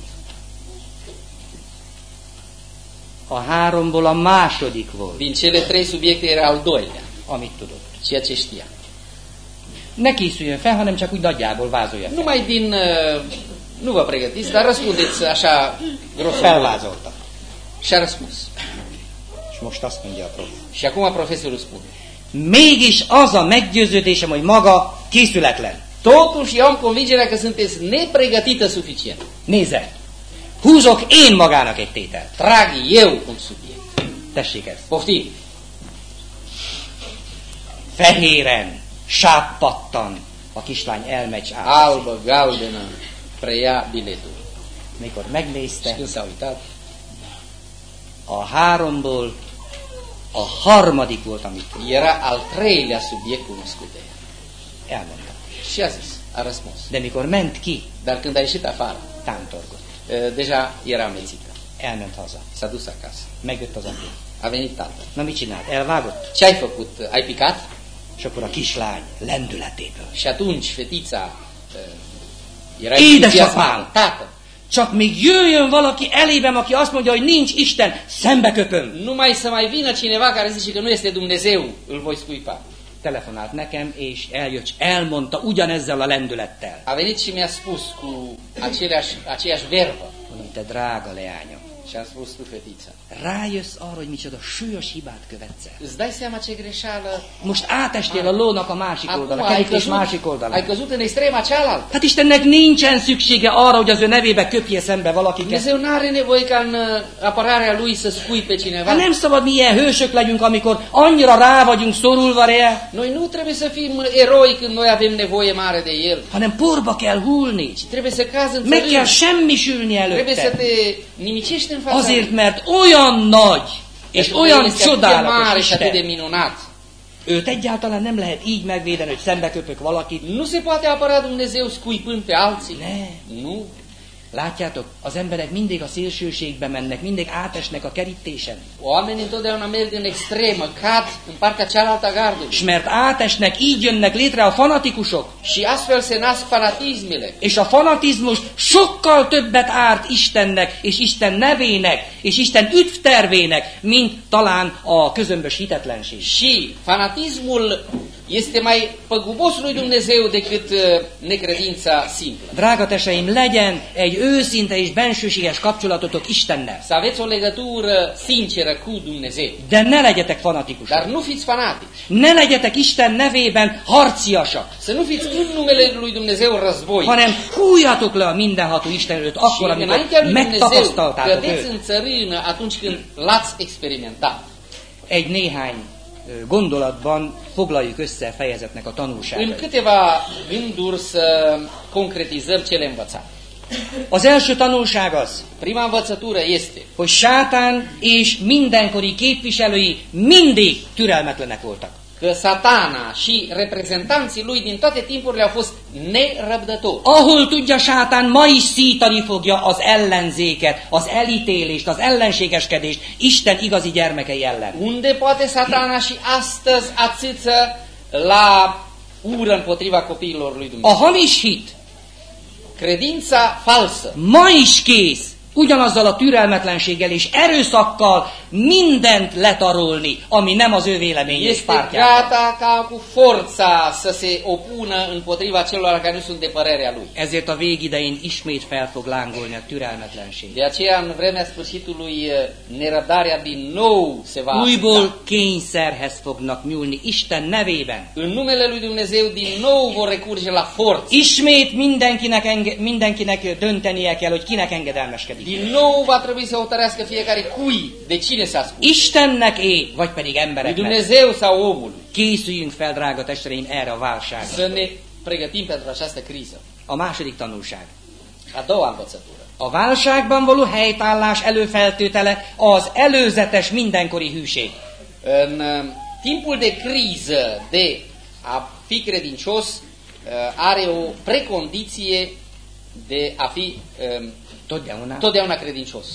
A háromból a második volt, Din cele trei subiecte era al doilea, amit tudott. ceea ce știa. Ne készüljön fel, hanem csak úgy nagyjából vázolja fel. Numai din... uh, Nu vă pregătiți, dar răspundeți așa gros. Felvázolta. Și a răspuns. Most azt mondja a prof. Și acum profesorul spune. Mégis az a meggyőződésem, hogy maga készületlen. Totuși eu am convingerea că sunteți nepregătită suficient. Nézze, húzok én magának egy tételt. Trag eu un subiect. Tessék ezt. Poftim. Fehéren, sáppattan a kislány elmegy át. Albă, galbenă, preia biletul. Mikor megnézte, a háromból a harmadik volt, amit era al treilea subiect cunoscut de el. elmondta. Și a zis, a răspuns. De mikor ment ki, Dar când a ieșit afară, tántorgott. e, deja era amețită. Elment haza. S-a dus acasă. Megjött az apja. A venit tata. Na mit csinált? Elvágott? Ce ai făcut? Ai picat? És akkor a kislány lendületéből. Și atunci fetița e, era Édesapám! Tată, Csak még jöjjön valaki elébem, aki azt mondja, hogy nincs Isten, szembe köpöm. numai să mai vină cineva care zice că nu este Dumnezeu, îl voi scuipa. Telefonált nekem, és eljött, elmondta ugyanezzel a lendülettel. A venit și mi-a spus cu aceleași, aceeași verbă. Mondom, te drága leányom, Și am spus tu, fetiță, rájössz arra, hogy micsoda súlyos hibát követsz el. îți dai seama ce greșeală? Most átestél a lónak a másik Acum oldalra, a ai kerítés másik ai oldalán. căzut în extrema cealaltă. Hát Istennek nincsen szüksége arra, hogy az ő nevébe köpje szembe valakiket. Dumnezeu nu are nevoie ca în apărarea Lui să scui pe cineva. Hát nem szabad mi ilyen hősök legyünk, amikor annyira rá vagyunk szorulva rá, Noi nu trebuie să fim eroi când noi avem nevoie mare de El. hanem porba kell hullni. Trebuie să cazi în Meg kell semmisülni Trebuie să előtte. te nimicești Azért, mert olyan nagy, és olyan csodálatos Isten. Őt egyáltalán nem lehet így megvédeni, hogy szembe köpök valakit. Nu se poate apăra Dumnezeu scuipând pe alții. Ne. Nu. Látjátok, az emberek mindig a szélsőségbe mennek, mindig átesnek a kerítésen. Oamenii întotdeauna merg în extremă, cad în partea cealaltă a gardului. És mert átesnek, így jönnek létre a fanatikusok. Și astfel se nasc fanatismele. És a fanatizmus sokkal többet árt Istennek, és Isten nevének, és Isten üdvtervének, mint talán a közömbös hitetlenség. Și fanatismul este mai păgubos lui Dumnezeu decât uh, necredința simplă. Drága teseim, legyen egy őszinte és bensőséges kapcsolatotok Istennel. Să aveți o legătură sinceră cu Dumnezeu. De ne legyetek fanatikusok. Dar nu fiți fanatici. Ne legyetek Isten nevében harciasak, Să nu fiți în numele lui Dumnezeu război. hanem hújatok le a mindenható Isten előtt akkor, amikor megtapasztaltátok cădeți őt. în țărână atunci când l-ați experimentat. Egy néhány gondolatban foglaljuk össze a fejezetnek a În tanulságait. câteva gânduri să concretizăm cele învățate. Az első tanulság az, Prima învățătură este hogy sátán és mindenkori képviselői mindig türelmetlenek voltak. Că satana și reprezentanții lui din toate timpurile au fost nerăbdători. Ahol tudja sátán, ma is szítani fogja az ellenzéket, az elítélést, az ellenségeskedést Isten igazi gyermekei ellen. Unde poate satana și astăzi ațâță la ură împotriva copiilor lui A Dumnezeu. hamis hit Credința falsă ma is kész ugyanazzal a türelmetlenséggel és erőszakkal mindent letarolni, ami nem az ő vélemény és este pártjában. gata ca cu forța să se opună împotriva celor care nu sunt de părerea lui. Ezért a végidején ismét fel fog lángolni a türelmetlenség. De aceea, în vremea sfârșitului, nerăbdarea din nou se va. Újból kényszerhez fognak nyúlni Isten nevében. În numele lui Dumnezeu din nou vor recurge la forță. Ismét mindenkinek, enge, mindenkinek döntenie kell, hogy kinek engedelmeskedik. Din nou va trebui să hotărească fiecare cui, de cine se ascultă. Istennek-é, vagy pedig Lui embereknek. Dumnezeu sau omului. Készüljünk fel, drága testvéreim, erre a válságra. Să ne pregătim pentru această criză. A második tanulság. A doua învățătură. A válságban való helytállás előfeltétele az előzetes mindenkori hűség. În uh, timpul de criză, de a fi credincios, uh, are o precondiție de a fi um, Totdeauna. totdeauna credincios.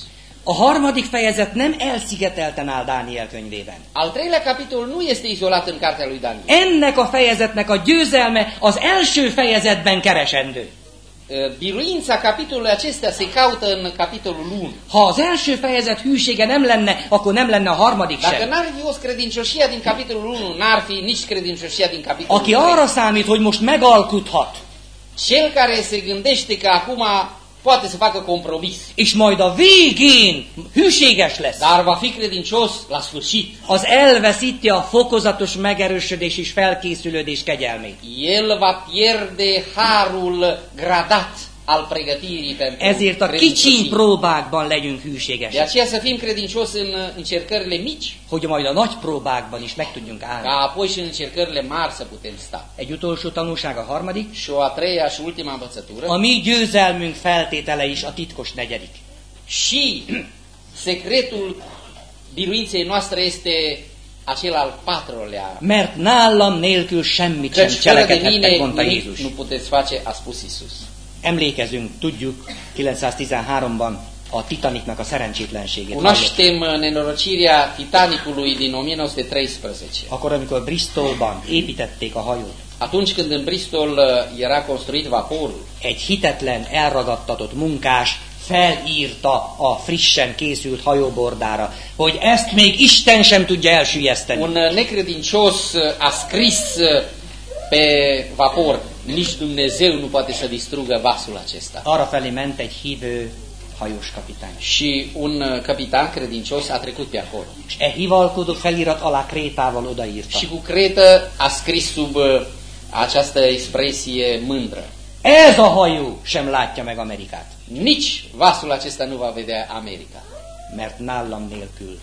A harmadik fejezet nem elszigetelten áll Dániel könyvében. Al treilea capitol nu este izolat în cartea lui Daniel. Ennek a fejezetnek a győzelme az első fejezetben keresendő. Biruința capitolului acesta se caută în capitolul 1. Ha az első fejezet hűsége nem lenne, akkor nem lenne a harmadik Dacă sem. n-ar fi fost credincioșia din capitolul 1, n-ar fi nici credincioșia din capitolul Aki 3. arra számít, hogy most megalkuthat, Cel care se gândește că acum poate să facă compromis, és majd a végén hűséges lesz, dar va fi credincios la sfârșit. az elveszíti a fokozatos megerősödés és felkészülődés kegyelmét. El va pierde harul gradat al pregătirii pentru Ezért a kicsiny próbákban legyünk De hűségesek, aceea să fim credincioși în uh, încercările mici, hogy majd a nagy próbákban is meg tudjunk állni. ca apoi și în încercările mari să putem sta. Egy utolsó tanulság a harmadik. Și o a treia și ultima învățătură. A mi győzelmünk feltétele is a titkos negyedik. Și secretul biruinței noastre este acel al patrulea. Mert nálam nélkül semmit sem Căci de cselekedhettek, mondta Jézus. nu puteți face, a spus Isus. Emlékezünk, tudjuk, 913-ban a Titanicnak a szerencsétlenségét. Cunoaștem uh, nenorocirea Titanicului din 1913. Akkor, amikor Bristolban építették a hajót, Atunci când în Bristol uh, era construit vaporul, egy hitetlen, elragadtatott munkás felírta a frissen készült hajóbordára, hogy ezt még Isten sem tudja elsüllyeszteni. un uh, necredincios a scris pe vapor, nici Dumnezeu nu poate să distrugă vasul acesta. Arra felé ment egy hívő hajós kapitány. Și un uh, capitan credincios a trecut pe acolo. És e hivalkodó felirat alá krétával odaírta. Și cu cretă a scris sub uh, această expresie mândră. Ez a hajó sem látja meg Amerikát, Nici vasul acesta nu va vedea America. mert nálam nélkül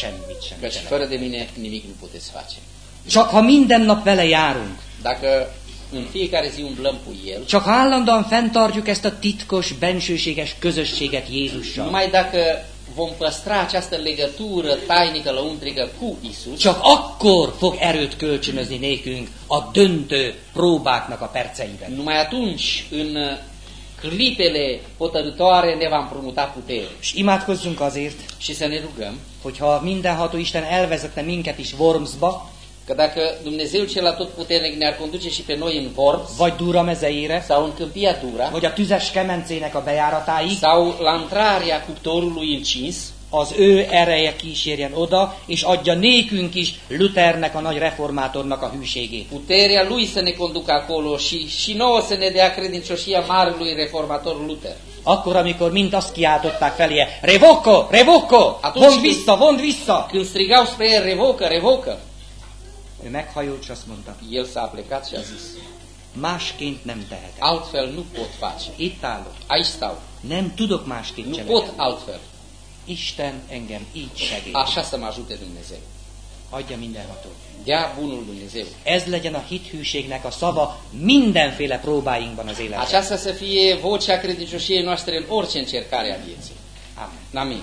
semmit sem Căci csinál. fără de mine nimic nu puteți face. Csak ha minden nap vele járunk, Dacă în fiecare zi umblăm cu El, csak ha állandóan fenntartjuk ezt a titkos, bensőséges közösséget Jézussal, numai dacă vom păstra această legătură tainică lăuntrică cu Isus, csak akkor fog erőt kölcsönözni nékünk a döntő próbáknak a perceiben. numai atunci, în clipele hotărătoare, ne va împrumuta putere. És imádkozzunk azért, Și să ne rugăm hogyha mindenható Isten elvezetne minket is Wormsba, că dacă Dumnezeu cel atotputernic ne-ar conduce și pe noi în Worms, vagy Dura mezeire, sau în Câmpia Dura, vagy a tüzes kemencének a bejáratáig, sau la intrarea cuptorului încins, az ő ereje kísérjen oda, és adja nékünk is Luthernek, a nagy reformátornak a hűségét. puterea lui să ne conducă acolo și, și nouă să ne dea credincioșia marelui reformator Luther. Akkor, amikor mind azt kiáltották Revocco, Hát úgy vond is- vissza, vond vissza! Când strigau spre el, revocă, revocă, Ő meghajolt, és azt mondta, el s-a plecat și a zis, másként nem tehetek. altfel nu pot face. Itt állok. Aici stau, Nem tudok másképp nu cselekedni. pot altfel. Isten engem így segít. Așa să mă ajute Dumnezeu. Adja mindenható. Dea bunul Dumnezeu. Ez legyen a hithűségnek a szava mindenféle próbáinkban az életben. Aceasta să fie vocea credincioșiei noastre în orice încercare a vieții. Amen. Amin.